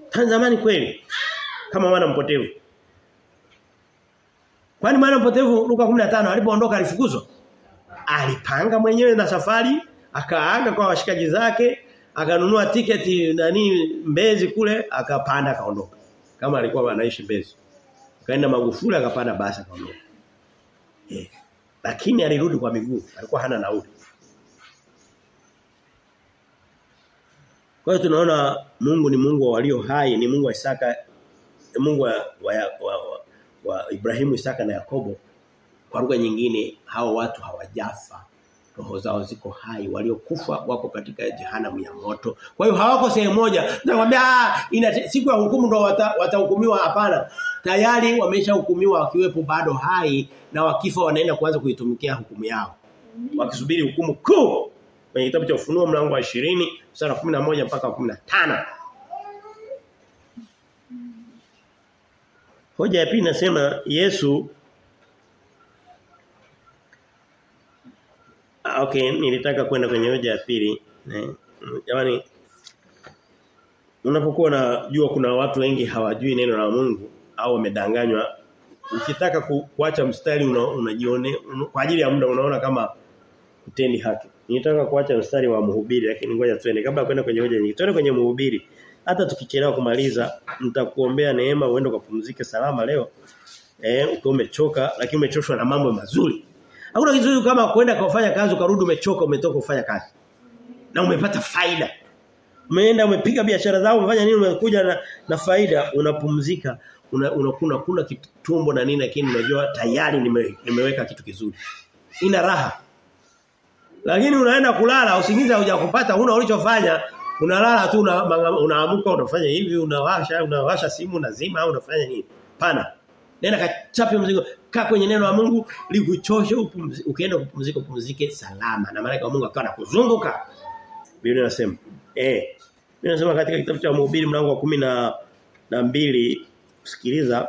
Tanzamani kweli kama mwana mpotevu. Kwani mwana mpotevu Luka 15 alipoondoka alifukuzwa? Alipanga mwenyewe na safari, akaaga kwa washikaji zake, akanunua tiketi nani Mbezi kule, akapanda akaondoka. Kama alikuwa anaishi Mbezi. Akaenda Magufuli akapanda basi akaondoka. Eh. Lakini alirudi kwa miguu, alikuwa hana nauli. Kwa hiyo tunaona Mungu ni Mungu wa walio hai, ni Mungu wa Isaka, ni Mungu wa, wa, wa, wa, wa Ibrahimu, Isaka na Yakobo. Kwa lugha nyingine hao watu hawajafa. roho zao ziko hai waliokufa wako katika jehanamu ya moto. Kwa hiyo hawako sehemu moja. Nakwambia ina siku ya hukumu ndo watahukumiwa. Wata hapana. Tayari wameshahukumiwa wakiwepo bado hai na wakifa wanaenda kuanza kuitumikia hukumu yao. Wakisubiri hukumu kuu. Kwenye kitabu cha ufunuo mlango wa 20 mstari wa 11 mpaka 15 Hoja ya pili nasema Yesu Okay, nilitaka kwenda kwenye hoja ya pili. Jamani unapokuwa unajua kuna watu wengi hawajui neno la Mungu au wamedanganywa ukitaka ku, kuacha mstari unajione una una, kwa ajili ya muda unaona kama utendi haki. Nilitaka kuacha mstari wa mhubiri lakini ngoja tuende kabla kwenda kwenye hoja nyingine. Tuende kwenye mhubiri. Hata tukichelewa kumaliza nitakuombea neema uende kupumzike salama leo. Eh ukiwa umechoka lakini umechoshwa na mambo mazuri. Hakuna kizuri kama kwenda kufanya kazi ukarudi umechoka umetoka kufanya kazi. Na umepata faida. Umeenda umepiga biashara zao umefanya nini umekuja na, na faida unapumzika unakuna una, kuna kitumbo na nini lakini unajua tayari nime, nimeweka kitu kizuri. Ina raha. Lakini unaenda kulala usingizi hujakupata huna ulichofanya unalala tu unaamka una unafanya hivi unawasha unawasha simu unazima unafanya nini? Pana. Nenda kachape mzigo kaa kwenye neno la Mungu likuchoshe ukienda kupumzika upumzike salama na malaika wa Mungu akawa anakuzunguka. Biblia inasema eh Biblia inasema katika kitabu cha Mhubiri mlango wa kumi na, na mbili sikiliza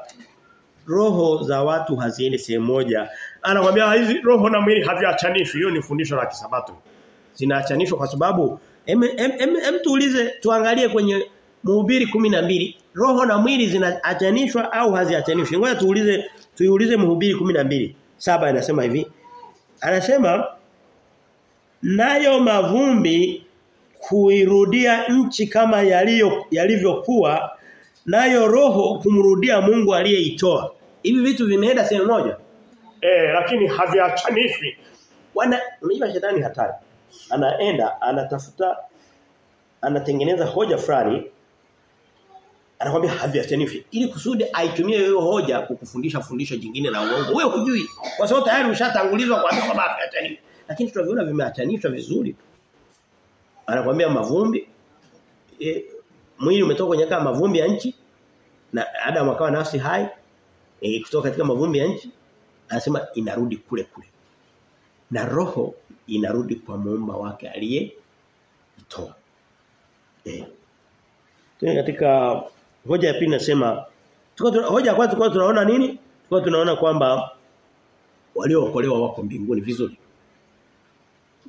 roho za watu haziendi sehemu moja. Anakuambia hizi roho na mwili haviachanishwi. Hiyo ni fundisho la kisabato. Zinaachanishwa kwa sababu em, em, em, em tuulize tuangalie kwenye Mhubiri mbili roho na mwili zinaachanishwa au haziachanishwi. Ngoja tuulize tuiulize Mhubiri mbili saba inasema hivi. Anasema nayo mavumbi kuirudia nchi kama yaliyo yalivyokuwa nayo roho kumrudia Mungu aliyeitoa. Hivi vitu vimeenda sehemu moja. Eh lakini haviachanishwi. Wana unajua shetani hatari. Anaenda anatafuta anatengeneza hoja fulani anakuambia haviachanishwi ili kusudi aitumie hiyo hoja kukufundisha fundisho jingine la uongo. Wewe hujui kwa sababu tayari ushatangulizwa kwa kwamba haviachanishwi. Lakini tunaviona vimeachanishwa vizuri. anakwambia mavumbi e, mwili umetoka kwenye kama mavumbi ya nchi na Adam akawa nafsi hai e, kutoka katika mavumbi ya nchi anasema inarudi kule kule. Na roho inarudi kwa muumba wake aliye itoa. Eh. Tuna katika hoja ya pili nasema tuko hoja kwanza tulikuwa tunaona nini? Tulikuwa tunaona kwamba waliookolewa wako mbinguni vizuri.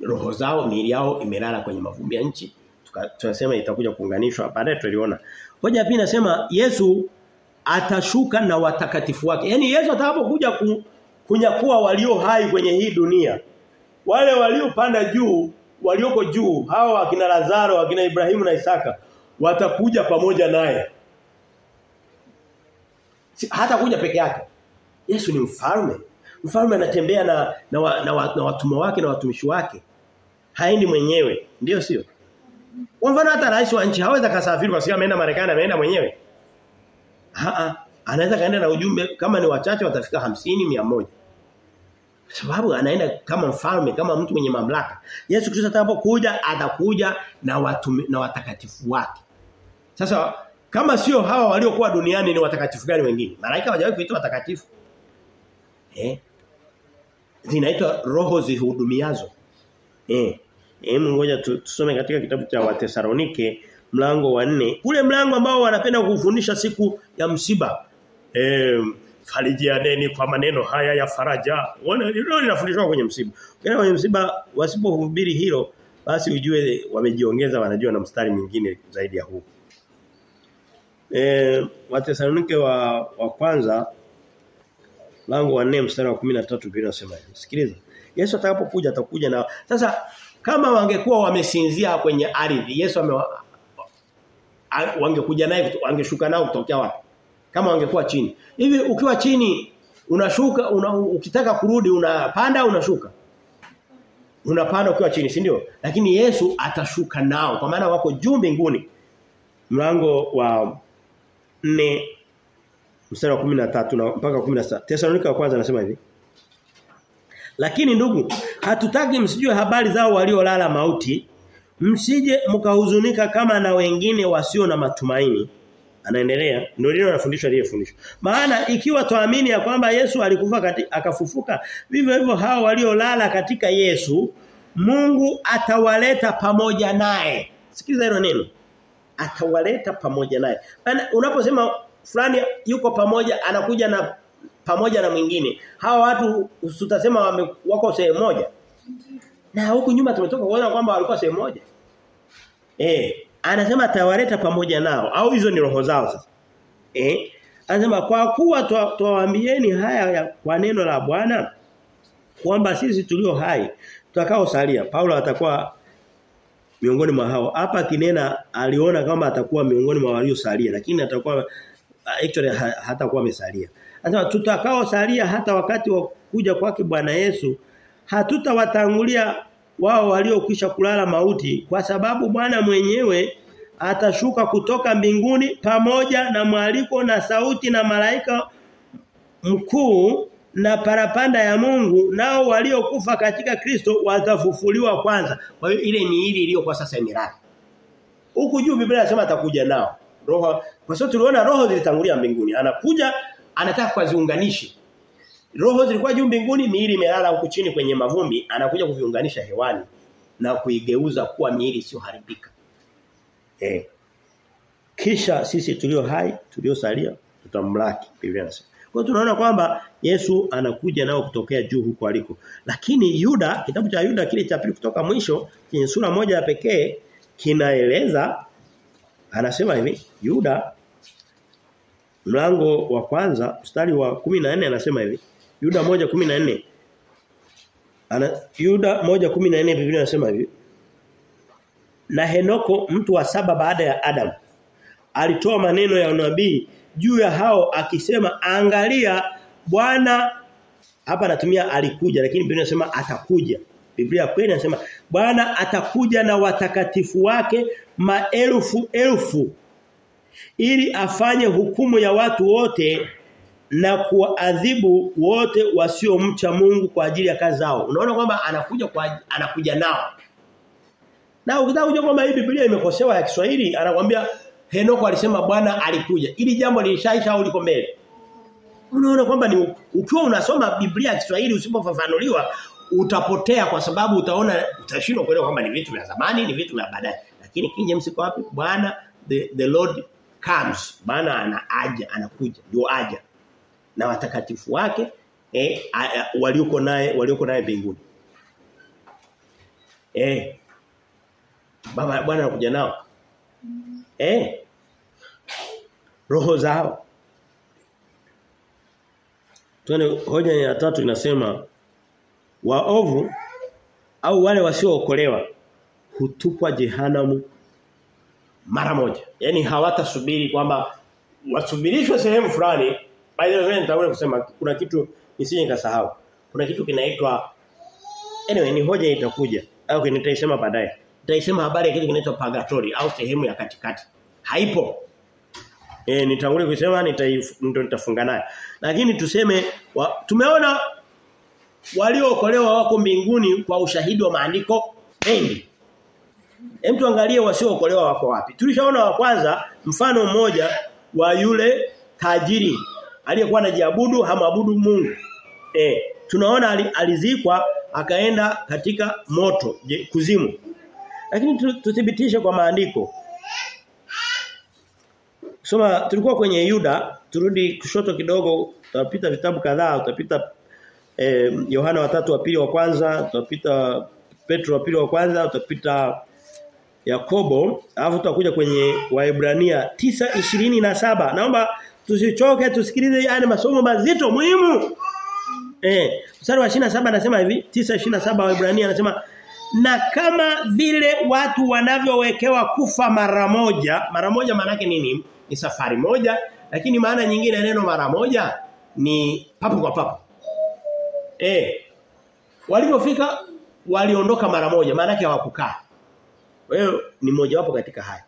Roho zao, miili yao imelala kwenye mavumbi ya nchi. Tunasema itakuja kuunganishwa baadaye tuliona. Hoja ya pili nasema Yesu atashuka na watakatifu wake. Yaani Yesu atakapokuja ku, kunyakua walio hai kwenye hii dunia. Wale waliopanda juu, walioko juu, hawa akina Lazaro, akina Ibrahimu na Isaka watakuja pamoja naye. Hata kuja peke yake. Yesu ni mfalme. Mfalme anatembea na na, wa, na, wa, na watumwa wake na watumishi wake. Haendi mwenyewe, ndio sio? Kwa mfano hata rais wa nchi hawezi kasafiri kwa sababu ameenda Marekani ameenda mwenyewe. Haa, anaweza kaenda na ujumbe kama ni wachache watafika hamsini mia moja sababu anaenda kama mfalme kama mtu mwenye mamlaka. Yesu Kristo atakapokuja atakuja na watu na watakatifu wake. Sasa kama sio hawa waliokuwa duniani ni watakatifu gani wengine? Malaika hawajawahi kuitwa watakatifu. Eh? Zinaitwa roho zihudumiazo. Eh. Hebu ngoja tusome katika kitabu cha Watesalonike mlango wa nne Ule mlango ambao wanapenda kufundisha siku ya msiba. Eh farijianeni kwa maneno haya ya faraja. Wana hilo linafundishwa kwenye msiba. Kwa kwenye msiba wasipohubiri hilo basi ujue wamejiongeza wanajua na mstari mwingine zaidi ya huu. Eh Watesalonike wa wa kwanza lango wa 4 mstari wa 13 Biblia inasema. Sikiliza. Yesu atakapokuja atakuja na sasa kama wangekuwa wamesinzia kwenye ardhi Yesu ame wangekuja naye wangeshuka nao kutokea wapi? Kama wangekuwa chini. Hivi ukiwa chini unashuka una, ukitaka kurudi unapanda unashuka. Unapanda ukiwa chini, si ndio? Lakini Yesu atashuka nao kwa maana wako juu mbinguni. Mlango wa 4 mstari wa 13 na mpaka 17. Tesalonika wa kwanza anasema hivi. Lakini ndugu, hatutaki msijue habari zao waliolala mauti, msije mkahuzunika kama na wengine wasio na matumaini. Anaendelea, ndio lile anafundishwa lile fundisho. Maana ikiwa tuamini ya kwamba Yesu alikufa kati, akafufuka, vivyo hivyo hao waliolala katika Yesu, Mungu atawaleta pamoja naye. Sikiliza hilo neno. Atawaleta pamoja naye. Unaposema fulani yuko pamoja anakuja na pamoja na mwingine. Hawa watu usitasema wako sehemu moja. Na huku nyuma tumetoka kuona kwamba walikuwa sehemu moja. Eh, anasema atawaleta pamoja nao au hizo ni roho zao sasa. Eh? Anasema kwa kuwa tuwaambieni haya ya, kwa neno la Bwana kwamba sisi tulio hai tutakao salia. Paulo atakuwa miongoni mwa hao. Hapa kinena aliona kama atakuwa miongoni mwa waliosalia lakini atakuwa actually hatakuwa amesalia. Anasema tutakao salia hata wakati wa kuja kwake Bwana Yesu hatutawatangulia wao waliokwisha kulala mauti kwa sababu Bwana mwenyewe atashuka kutoka mbinguni pamoja na mwaliko na sauti na malaika mkuu na parapanda ya Mungu nao waliokufa katika Kristo watafufuliwa kwanza. Kwa hiyo ile ni ile iliyokuwa sasa imelala. Huku juu Biblia inasema atakuja nao. Roho kwa sababu tuliona roho zilitangulia mbinguni. Anakuja anataka kuziunganisha. Roho zilikuwa juu mbinguni, miili imelala huku chini kwenye mavumbi, anakuja kuviunganisha hewani na kuigeuza kuwa miili isiyoharibika. Eh. Kisha sisi tulio hai, tuliosalia tutamlaki Biblia inasema. Kwa tunaona kwamba Yesu anakuja nao kutokea juu huko aliko. Lakini Yuda, kitabu cha Yuda kile cha pili kutoka mwisho, kwenye sura moja ya pekee kinaeleza anasema hivi, Yuda mlango wa kwanza mstari wa 14 anasema hivi. Yuda 1:14 ana Yuda 1:14 Biblia inasema hivi. Na Henoko mtu wa saba baada ya Adam alitoa maneno ya unabii juu ya hao akisema angalia Bwana hapa anatumia alikuja lakini Biblia inasema atakuja. Biblia kweli inasema Bwana atakuja na watakatifu wake maelfu elfu ili afanye hukumu ya watu wote na kuadhibu wote wasiomcha Mungu kwa ajili ya kazi zao. Unaona kwamba anakuja kwa anakuja nao. Na ukitaka kujua kwamba hii Biblia imekosewa ya Kiswahili anakuambia Henoko alisema Bwana alikuja. Ili jambo lilishaisha au liko mbele. Unaona kwamba ni ukiwa unasoma Biblia ya Kiswahili usipofafanuliwa utapotea kwa sababu utaona utashindwa kuelewa kwamba ni vitu vya zamani, ni vitu vya baadaye. Lakini King James iko wapi? Bwana the, the Lord comes. Bwana anaaja, anakuja, ndio aja. Na watakatifu wake eh walioko naye walioko naye mbinguni. Eh. Baba Bwana anakuja nao. Eh. Roho zao. Tuone hoja ya tatu inasema waovu au wale wasiookolewa hutupwa jehanamu mara moja. Yaani hawatasubiri kwamba wasubirishwe sehemu fulani. By the way nitaona kusema kuna kitu nisije nikasahau. Kuna kitu kinaitwa anyway ni hoja itakuja au nitaisema baadaye. Nitaisema habari ya kitu kinaitwa purgatory au sehemu ya katikati. Haipo. Eh nitangulia kusema ndio nitafunga naye. Lakini tuseme wa, tumeona waliookolewa wako mbinguni kwa ushahidi wa maandiko mengi. Hem tuangalie wasiookolewa wako wapi. Tulishaona wa kwanza mfano mmoja wa yule tajiri aliyekuwa anajiabudu hamabudu Mungu. Eh tunaona alizikwa akaenda katika moto je, kuzimu. Lakini tuthibitishe kwa maandiko. Soma tulikuwa kwenye Yuda, turudi kushoto kidogo, tutapita vitabu kadhaa, utapita eh, Yohana watatu wa pili wa kwanza, tutapita Petro wa pili wa kwanza, utapita Yakobo, alafu tutakuja kwenye Waebrania 9:27. Naomba tusichoke tusikilize yale masomo mazito muhimu. Eh, mstari wa 27 anasema hivi, 9:27 Waebrania anasema na kama vile watu wanavyowekewa kufa mara moja, mara moja maana yake nini? Ni safari moja, lakini maana nyingine neno mara moja ni papo kwa papo. Eh. Walipofika waliondoka mara moja, maana yake hawakukaa. Hiyo ni mmoja wapo katika haya.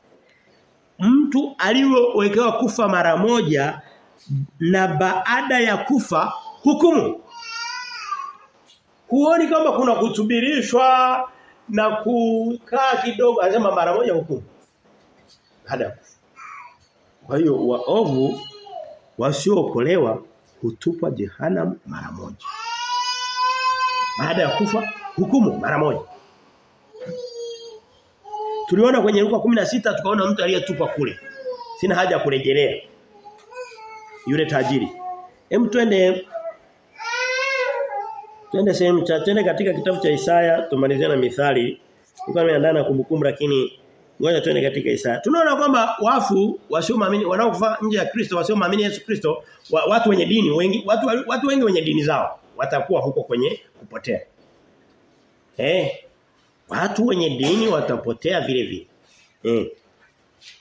Mtu aliyowekewa kufa mara moja na baada ya kufa hukumu. Huoni kama kuna kusubirishwa na kukaa kidogo anasema mara moja hukumu. Baada Kwa hiyo waovu wasiookolewa hutupwa jehanamu mara moja. Baada ya kufa hukumu mara moja. Tuliona kwenye Luka 16 tukaona mtu aliyetupa kule. Sina haja kurejelea. Yule tajiri. Hem twende Twende sehemu cha twende katika kitabu cha Isaya tumalizia na mithali. Nilikuwa nimeandaa na kumbukumbu lakini ngoja twende katika Isaya. Tunaona kwamba wafu wasioamini wanaokufa nje ya Kristo wasioamini Yesu Kristo wa, watu wenye dini wengi watu watu wengi wenye dini zao watakuwa huko kwenye kupotea. Eh. Watu wenye dini watapotea vile vile. Eh.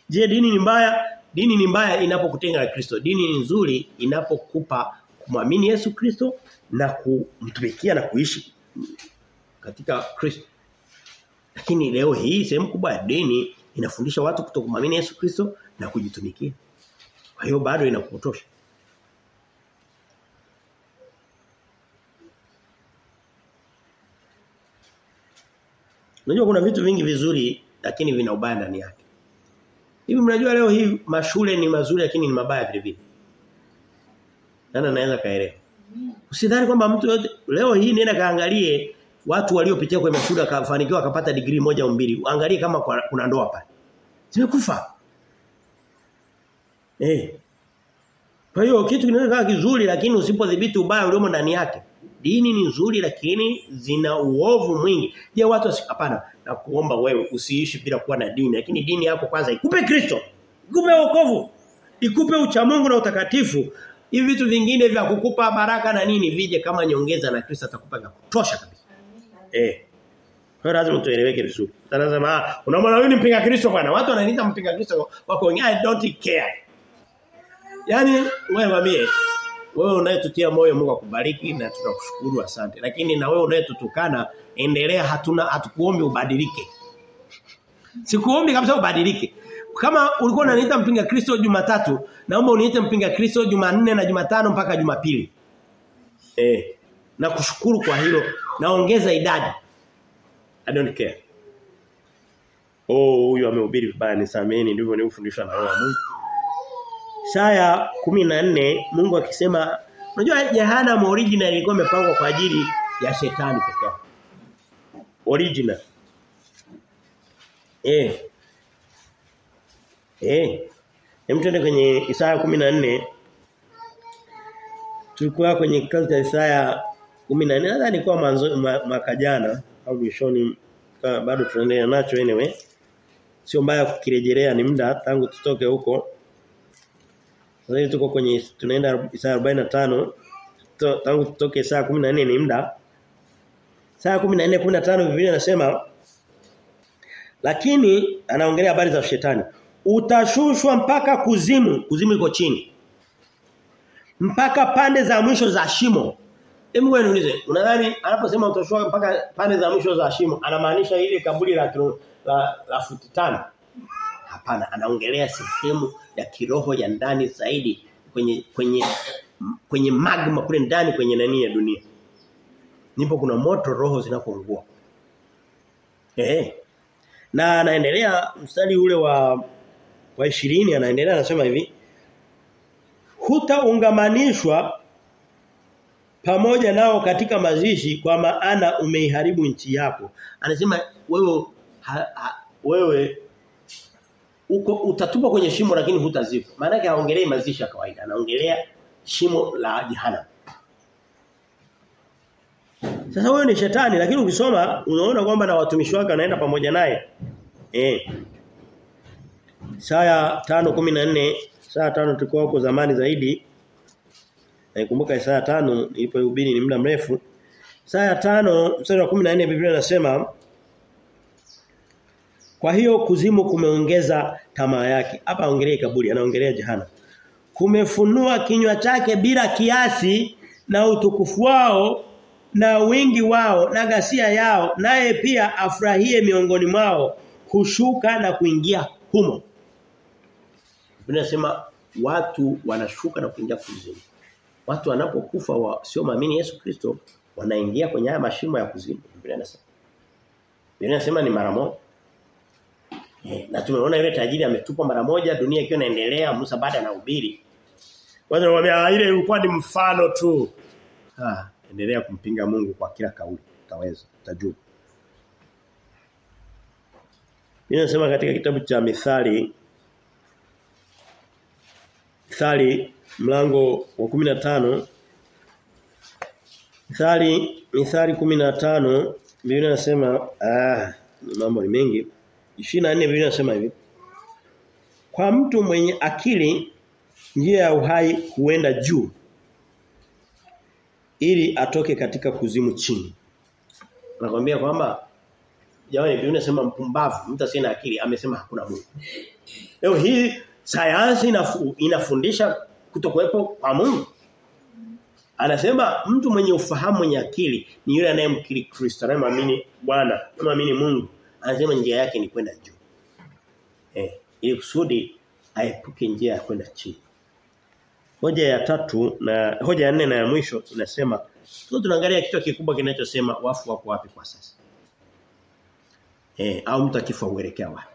Je, dini ni mbaya? Dini ni mbaya inapokutenga na Kristo. Dini ni nzuri inapokupa kumwamini Yesu Kristo na kumtumikia na kuishi katika Kristo. Lakini leo hii sehemu kubwa ya dini inafundisha watu kutokumwamini Yesu Kristo na kujitumikia. Kwa hiyo bado inakupotosha. Unajua kuna vitu vingi vizuri lakini vina ubaya ndani yake. Hivi mnajua leo hii mashule ni mazuri lakini ni mabaya vile vile. Nani anaweza kaelewa? Usidhani kwamba mtu yote leo hii nenda kaangalie watu waliopitia kwenye mashule akafanikiwa akapata degree moja au mbili. Angalie kama kuna ndoa pale. Zimekufa. Eh. Kwa hiyo kitu kinaweza kuwa kizuri lakini usipodhibiti ubaya uliomo ndani yake. Dini ni nzuri lakini zina uovu mwingi. Je, watu hapana na kuomba wewe usiishi bila kuwa na dini lakini dini yako kwanza ikupe Kristo. Ikupe wokovu. Ikupe uchamungu na utakatifu. Hivi vitu vingine vya kukupa baraka na nini vije kama nyongeza na Kristo atakupa vya kutosha kabisa. Eh. Kwa lazima tueleweke vizuri. Tunasema unamwona huyu ni mpinga Kristo bwana. Watu wananiita mpinga Kristo wako wengine I don't care. Yaani wewe mwambie wewe unayetutia moyo Mungu akubariki na tunakushukuru asante. Lakini na wewe unayetutukana endelea hatuna hatukuombi ubadilike. Sikuombi kabisa ubadilike. Kama ulikuwa unaniita mpinga Kristo Jumatatu, naomba uniite mpinga Kristo Jumanne na Jumatano mpaka Jumapili. Eh. Na kushukuru kwa hilo. Naongeza idadi. I don't care. Oh, huyu amehubiri vibaya nisameni ndivyo nilifundishwa na Mungu. Isaya 14 Mungu akisema unajua jehanamu original ilikuwa imepangwa kwa ajili ya shetani pekee. Original. Eh. Eh. Hem tuende kwenye Isaya 14. Tulikuwa kwenye kitabu cha Isaya 14 nadhani kwa mwanzo mwaka jana au mwishoni bado tunaendelea nacho anyway. Sio mbaya kukirejelea ni muda tangu tutoke huko. Sasa hivi tuko kwenye tunaenda saa 45 to, tangu tutoke saa 14 ni muda. Saa 14 15 Biblia inasema lakini anaongelea habari za shetani. Utashushwa mpaka kuzimu, kuzimu iko chini. Mpaka pande za mwisho za shimo. Hebu wewe niulize, unadhani anaposema utashushwa mpaka pande za mwisho za shimo, anamaanisha ile kaburi la la, la futi tano? Hapana, anaongelea sehemu ya kiroho ya ndani zaidi kwenye kwenye kwenye magma kule ndani kwenye nani ya dunia. Nipo kuna moto roho zinapoungua. Eh. Na anaendelea mstari ule wa wa 20 anaendelea anasema hivi hutaungamanishwa pamoja nao katika mazishi kwa maana umeiharibu nchi yako. Anasema wewe ha, ha, wewe uko utatupa kwenye shimo lakini hutazikwa. Maana yake haongelei mazishi ya kawaida, anaongelea shimo la jehanamu. Sasa huyo ni shetani lakini ukisoma unaona kwamba na watumishi wake wanaenda pamoja naye. Eh. Isaya 5:14, Isaya 5 tulikuwa huko zamani zaidi. Naikumbuka Isaya 5 ilipohubiri ni muda mrefu. Isaya 5 mstari wa 14 Biblia inasema Kwa hiyo kuzimu kumeongeza tamaa yake. Hapa aongelee kaburi, anaongelea jehana. Kumefunua kinywa chake bila kiasi na utukufu wao na wingi wao na ghasia yao naye pia afurahie miongoni mwao hushuka na kuingia humo. Tunasema watu wanashuka na kuingia kuzimu. Watu wanapokufa wa, sio maamini Yesu Kristo wanaingia kwenye haya mashimo ya kuzimu. Biblia inasema. Biblia inasema ni mara moja. Eh, na tumeona yule tajiri ametupwa mara moja dunia ikiwa inaendelea Musa baada anahubiri. Wazee wamwambia ile ilikuwa ni mfano tu. Ah, endelea kumpinga Mungu kwa kila kauli. Utaweza, utajua. Inasema katika kitabu cha Mithali Mithali mlango wa 15 Mithali Mithali 15 Biblia inasema ah mambo ni mengi 24 Biblia inasema hivi Kwa mtu mwenye akili njia ya uhai huenda juu ili atoke katika kuzimu chini. Nakwambia kwamba jamani Biblia inasema mpumbavu mtu asiye na akili amesema hakuna Mungu. Leo hii sayansi inafu, inafundisha kutokuwepo kwa Mungu. Anasema mtu mwenye ufahamu mwenye akili ni yule anayemkiri Kristo, anayemwamini Bwana, anayemwamini Mungu. Anasema njia yake ni kwenda juu. Eh, ili kusudi aepuke njia ya kwenda chini. Hoja ya tatu na hoja ya nne na ya mwisho inasema tu tunaangalia kichwa kikubwa kinachosema wafu wako wapi kwa sasa. Eh, au mtu akifa uelekea wapi?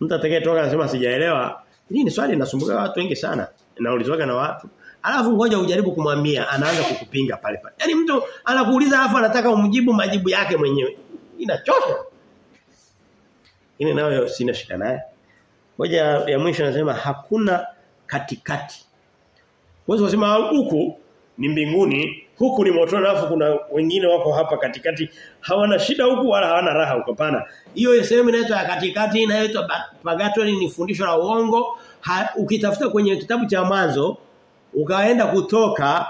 Mtu atakayetoka anasema sijaelewa. Hili ni swali linasumbuka watu wengi sana. Naulizwaga na watu. Alafu ngoja ujaribu kumwambia anaanza kukupinga pale pale. Yaani mtu anakuuliza afa anataka umjibu majibu yake mwenyewe. Inachosha. Ile nayo sina shida naye. Moja ya mwisho anasema hakuna katikati. Wewe unasema huku ni mbinguni, huku ni motoni alafu kuna wengine wako hapa katikati hawana shida huku wala hawana raha huko pana. Hiyo sehemu inaitwa ya katikati inaitwa purgatory ni fundisho la uongo. Ukitafuta kwenye kitabu cha mwanzo ukaenda kutoka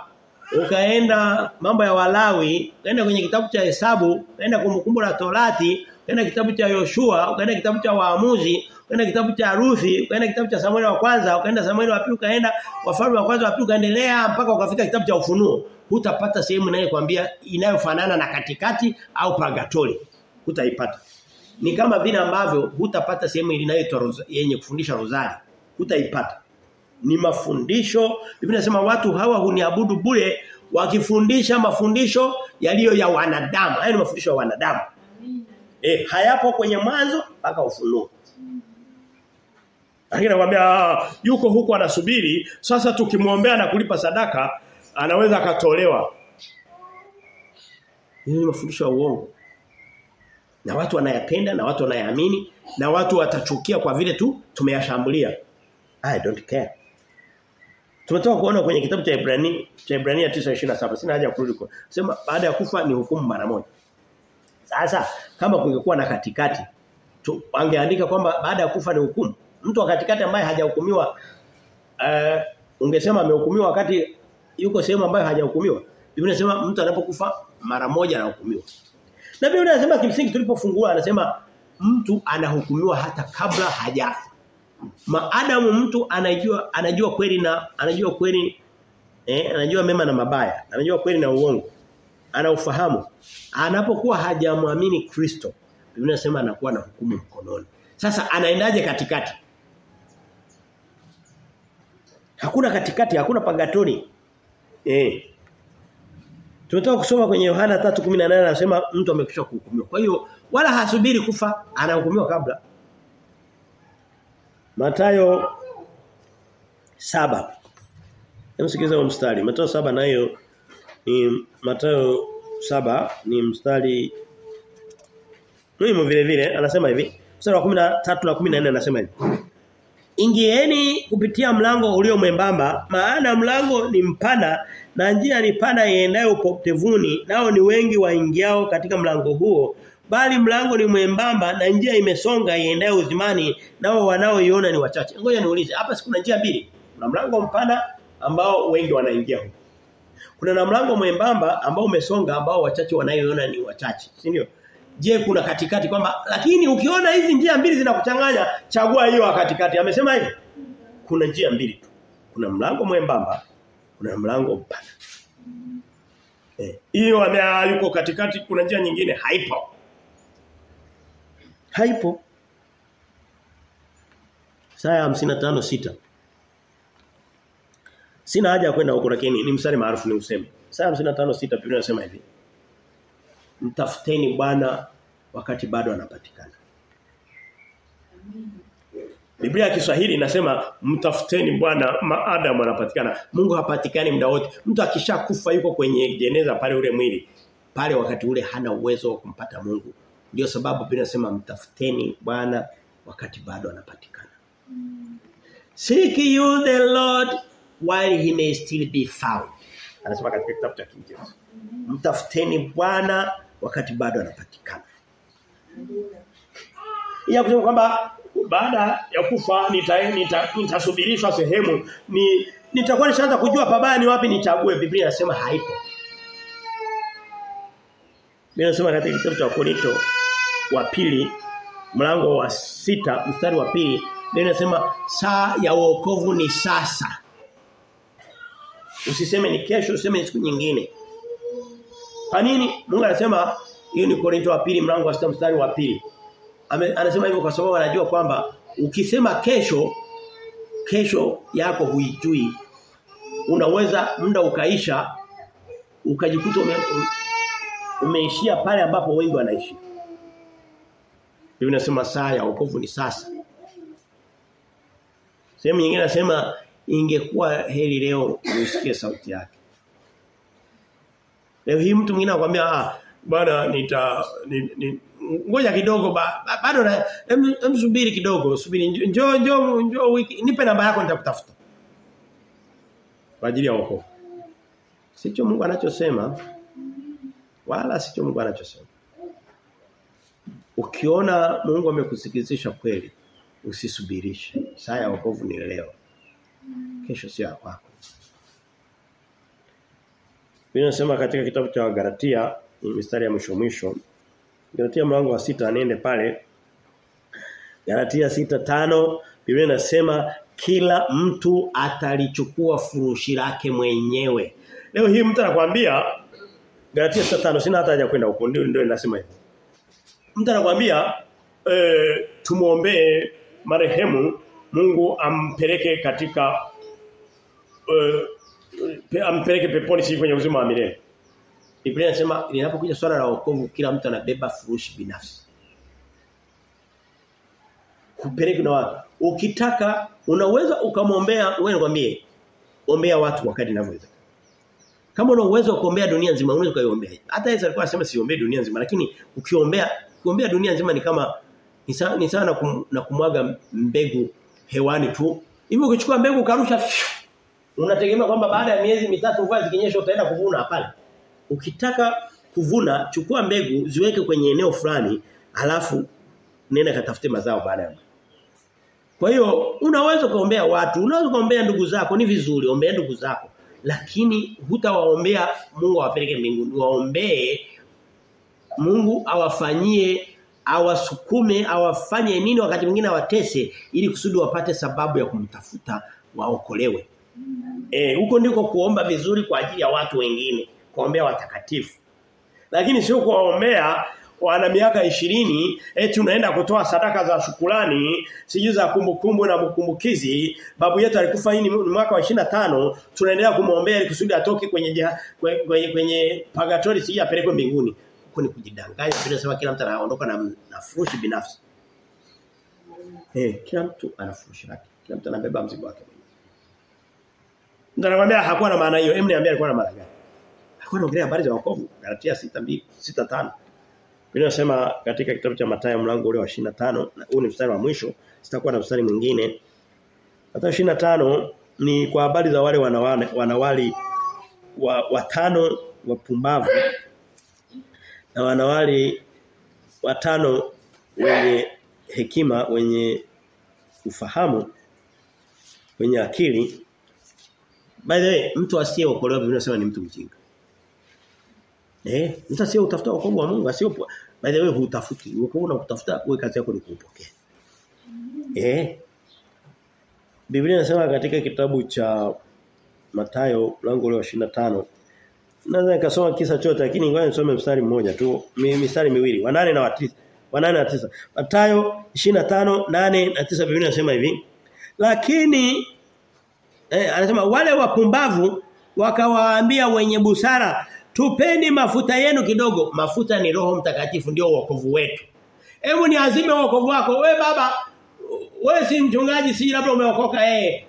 ukaenda mambo ya Walawi, ukaenda kwenye kitabu cha Hesabu, ukaenda kumbukumbu la Torati, ukaenda kitabu cha Yoshua, ukaenda kitabu cha Waamuzi, ukaenda kitabu cha Ruthi, ukaenda kitabu cha Samueli wa kwanza, ukaenda Samueli wa pili, ukaenda wafalme wa kwanza wa pili, ukaendelea mpaka ukafika kitabu cha Ufunuo. Hutapata sehemu inayokuambia inayofanana na katikati au purgatory. Hutaipata. Ni kama vile ambavyo hutapata sehemu inayoitwa yenye kufundisha rozari. Hutaipata. Ni mafundisho. Biblia inasema watu hawa huniabudu bure wakifundisha mafundisho yaliyo ya wanadamu. Hayo ni mafundisho ya wanadamu. Eh, hayapo kwenye mwanzo mpaka ufunuo. Lakini anakuambia yuko huko anasubiri, sasa tukimwombea na kulipa sadaka anaweza akatolewa. Hii ni mafundisho ya uongo. Na watu wanayapenda na watu wanayaamini na watu watachukia kwa vile tu tumeyashambulia. I don't care. Tumetoka kuona kwenye kitabu cha Ibrania cha Ibrania 9:27. Sina haja kurudi kwa. Sema baada ya kufa ni hukumu mara moja. Sasa kama kungekuwa na katikati tu angeandika kwamba baada ya kufa ni hukumu. Mtu wa katikati ambaye hajahukumiwa uh, ungesema amehukumiwa wakati yuko sehemu ambayo hajahukumiwa. Biblia inasema mtu anapokufa mara moja anahukumiwa. Na Biblia inasema kimsingi tulipofungua anasema mtu anahukumiwa hata kabla hajafa. Maadamu mtu anajua anajua kweli na anajua kweli eh anajua mema na mabaya, anajua kweli na uongo. Anaufahamu. Anapokuwa hajamwamini Kristo, Biblia inasema anakuwa na hukumu mkononi. Sasa anaendaje katikati? Hakuna katikati, hakuna pagatori. Eh. Tunataka kusoma kwenye Yohana 3:18 anasema mtu amekwisha kuhukumiwa. Kwa hiyo wala hasubiri kufa, anahukumiwa kabla. Matayo saba Hemsikiza huo mstari. Matayo saba nayo ni Matayo saba ni mstari muhimu vile vile anasema hivi. Mstari wa 13 na 14 anasema hivi. Ingieni kupitia mlango ulio mwembamba maana mlango ni mpana na njia ni pana iendayo upotevuni nao ni wengi waingiao katika mlango huo bali mlango ni mwembamba na njia imesonga iendayo uzimani nao wanaoiona ni wachache. Ngoja niulize hapa si kuna njia mbili. Kuna mlango mpana ambao wengi wanaingia huko. Kuna na mlango mwembamba ambao umesonga ambao wachache wanaoiona ni wachache. Si ndio? Je, kuna katikati kwamba lakini ukiona hizi njia mbili zinakuchanganya chagua hiyo katikati. Amesema hivi. Kuna njia mbili tu. Kuna mlango mwembamba, kuna mlango mpana. Eh, hiyo ame yuko katikati kuna njia nyingine haipo. Haipo. Isaya 55 sita Sina haja ya kwenda huko lakini ni mstari maarufu ni useme. Isaya 55:6 Biblia inasema hivi. Mtafuteni Bwana wakati bado anapatikana. Biblia ya Kiswahili inasema mtafuteni Bwana maadamu anapatikana. Mungu hapatikani muda wote. Mtu akishakufa yuko kwenye jeneza pale ule mwili. Pale wakati ule hana uwezo wa kumpata Mungu. Ndio sababu Biblia inasema mtafuteni Bwana wakati bado anapatikana. Mm. Seek you the Lord while he may still be found. Anasema katika kitabu cha King James. Mtafuteni Bwana wakati bado anapatikana. Ya kusema kwamba baada ya kufa nitasubirishwa nita, sehemu ni nitakuwa nishaanza kujua pabaya ni wapi nichague Biblia inasema haipo. Biblia inasema katika kitabu cha Korinto wa pili mlango wa sita mstari wa pili Biblia inasema saa ya wokovu ni sasa. Usiseme ni kesho, useme ni siku nyingine. Kwa nini? Mungu anasema hiyo ni Korinto wa pili mlango wa sita mstari wa pili. Anasema hivyo kwa sababu anajua kwamba ukisema kesho kesho yako huijui unaweza muda ukaisha ukajikuta ume, umeishia pale ambapo wengi wanaishi. Biblia inasema saa ya wokovu ni sasa. Sehemu nyingine nasema ingekuwa heri leo usikie sauti yake. Leo hii mtu mwingine anakuambia ah bwana nita ni, ni, ngoja kidogo ba, ba, bado na msubiri subiri kidogo subiri njoo njoo njoo wiki nipe namba yako nitakutafuta. Kwa ajili ya wokovu. Sicho Mungu anachosema wala sicho Mungu anachosema. Ukiona Mungu amekusikizisha kweli usisubirishe. Saa ya wokovu ni leo. Kesho sio ya kwako. Biblia inasema katika kitabu cha Galatia mistari ya mwisho mwisho Galatia mlango wa sita nende pale Galatia sita tano Biblia inasema kila mtu atalichukua furushi lake mwenyewe. Leo hii mtu anakuambia Galatia sita tano sina hata haja kwenda huko ndio ndio inasema hivyo. Mtu anakuambia e, tumuombee marehemu Mungu ampeleke katika e, pe, ampeleke peponi si kwenye uzima wa milele. Biblia inasema linapokuja swala la wokovu kila mtu anabeba furushi binafsi. Kupeleke na watu. Ukitaka unaweza ukamwombea wewe nikwambie ombea watu wakati ninavyoweza. Kama una uwezo wa kuombea dunia nzima unaweza kuiombea. Hata Yesu alikuwa anasema siombee dunia nzima lakini ukiombea kuombea dunia nzima ni kama ni sawa ni sawa na, kum, na kumwaga mbegu hewani tu. Hivyo ukichukua mbegu karusha unategemea kwamba baada ya miezi mitatu mvua zikinyesha utaenda kuvuna hapana. Ukitaka kuvuna chukua mbegu ziweke kwenye eneo fulani alafu nenda katafute mazao baada ya Kwa hiyo unaweza kuombea watu, unaweza kuombea ndugu zako ni vizuri, ombea ndugu zako. Lakini hutawaombea Mungu awapeleke mbinguni. Waombee Mungu awafanyie awasukume awafanye nini wakati mwingine awatese ili kusudi wapate sababu ya kumtafuta waokolewe. Eh huko ndiko kuomba vizuri kwa ajili ya watu wengine, kuombea watakatifu. Lakini sio kuwaombea wana miaka ishirini eti unaenda kutoa sadaka za shukulani sijui za kumbukumbu na mkumbukizi babu yetu alikufa hii ni mwaka wa 25 tunaendelea kumwombea ili kusudi atoke kwenye kwenye, kwenye pagatori sijui apelekwe mbinguni huko ni kujidanganya tunasema kila mtu anaondoka na, na binafsi eh kila mtu ana furushi lake kila mtu anabeba mzigo wake Mtu anakuambia hakuwa na maana hiyo. Hebu niambie alikuwa na maana gani? Alikuwa anaongelea habari za wokovu. Galatia 6:2 6:5. Biblia inasema katika kitabu cha Mathayo mlango ule wa 25, huu ni mstari wa mwisho, sitakuwa na mstari mwingine. Mathayo 25 ni kwa habari za wale wanawali, wanawali wa watano wapumbavu na wanawali watano wenye hekima, wenye ufahamu, wenye akili By the way, mtu asiyeokolewa Biblia inasema ni mtu mjinga. Eh, mtu asiye utafuta wokovu wa Mungu, asiye by the way hutafuti. Wokovu na kutafuta wewe kazi yako ni kuupokea. Eh. Biblia inasema katika kitabu cha Mathayo mlango wa 25 Naweza nikasoma kisa chote lakini ngoja nisome mstari mmoja tu, mistari miwili, wa 8 na wa 9. Wa 8 na 9. Mathayo 25 8 na 9 Biblia inasema hivi. Lakini eh, anasema wale wapumbavu wakawaambia wenye busara tupeni mafuta yenu kidogo. Mafuta ni roho mtakatifu ndio wokovu wetu. Hebu ni azime wokovu wako. We baba wewe si mchungaji si labda umeokoka eh.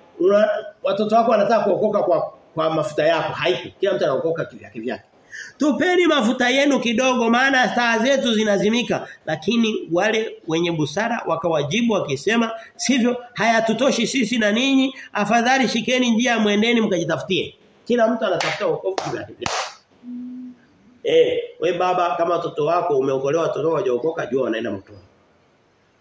Watoto wako wanataka kuokoka kwa kwa mafuta yako haipo kila mtu anaokoka kivyake vyake tupeni mafuta yenu kidogo maana taa zetu zinazimika lakini wale wenye busara wakawajibu wakisema sivyo hayatutoshi sisi na ninyi afadhali shikeni njia mwendeni mkajitafutie kila mtu anatafuta wokovu kivyake vyake Eh, we baba kama watoto wako umeokolewa watoto hawajaokoka jua wanaenda motoni.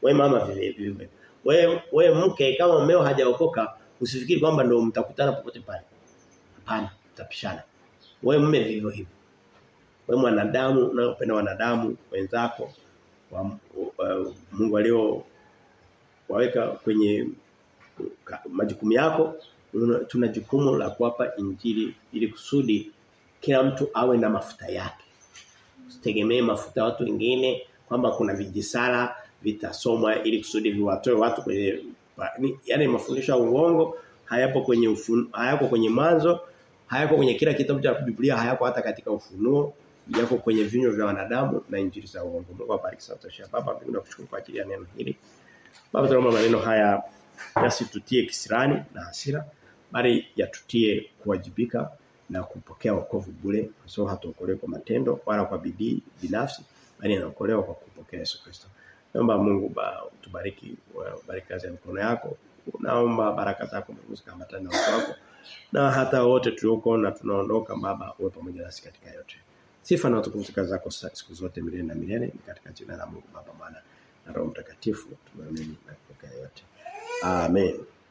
We mama vile vile. We we mke kama mmeo hajaokoka usifikiri kwamba ndio mtakutana popote pale. Hapana, tutapishana wewe mume vivyo hivyo. Wewe mwanadamu unayopenda wanadamu wenzako wa, uh, Mungu alio waweka kwenye majukumu yako tuna jukumu la kuwapa injili ili kusudi kila mtu awe na mafuta yake. Usitegemee mafuta watu wengine kwamba kuna vijisala vitasomwa ili kusudi viwatoe watu kwenye yani mafundisho ya uongo hayapo kwenye ufun, hayako kwenye mwanzo, hayako kwenye kila kitabu cha Biblia, hayako hata katika ufunuo, yako kwenye vinywa vya wanadamu na injili za uongo. Mungu abariki sana tosha. Baba, mbinguni nakushukuru kwa ajili ya neno hili. Baba, tunaomba maneno haya yasitutie kisirani na hasira, bali yatutie kuwajibika na kupokea wokovu bure sio hatuokolewa kwa matendo wala kwa bidii binafsi bali anaokolewa kwa kupokea Yesu Kristo. Naomba Mungu ba, tubariki bariki kazi ya mikono yako. Naomba baraka zako Mungu zikambatane na watu wako. Na hata wote tulioko na tunaondoka baba uwe pamoja nasi katika yote. Sifa na utukufu zako siku zote milele na milele ni katika jina la Mungu Baba Mwana na Roho Mtakatifu tunaamini na yote. Amen.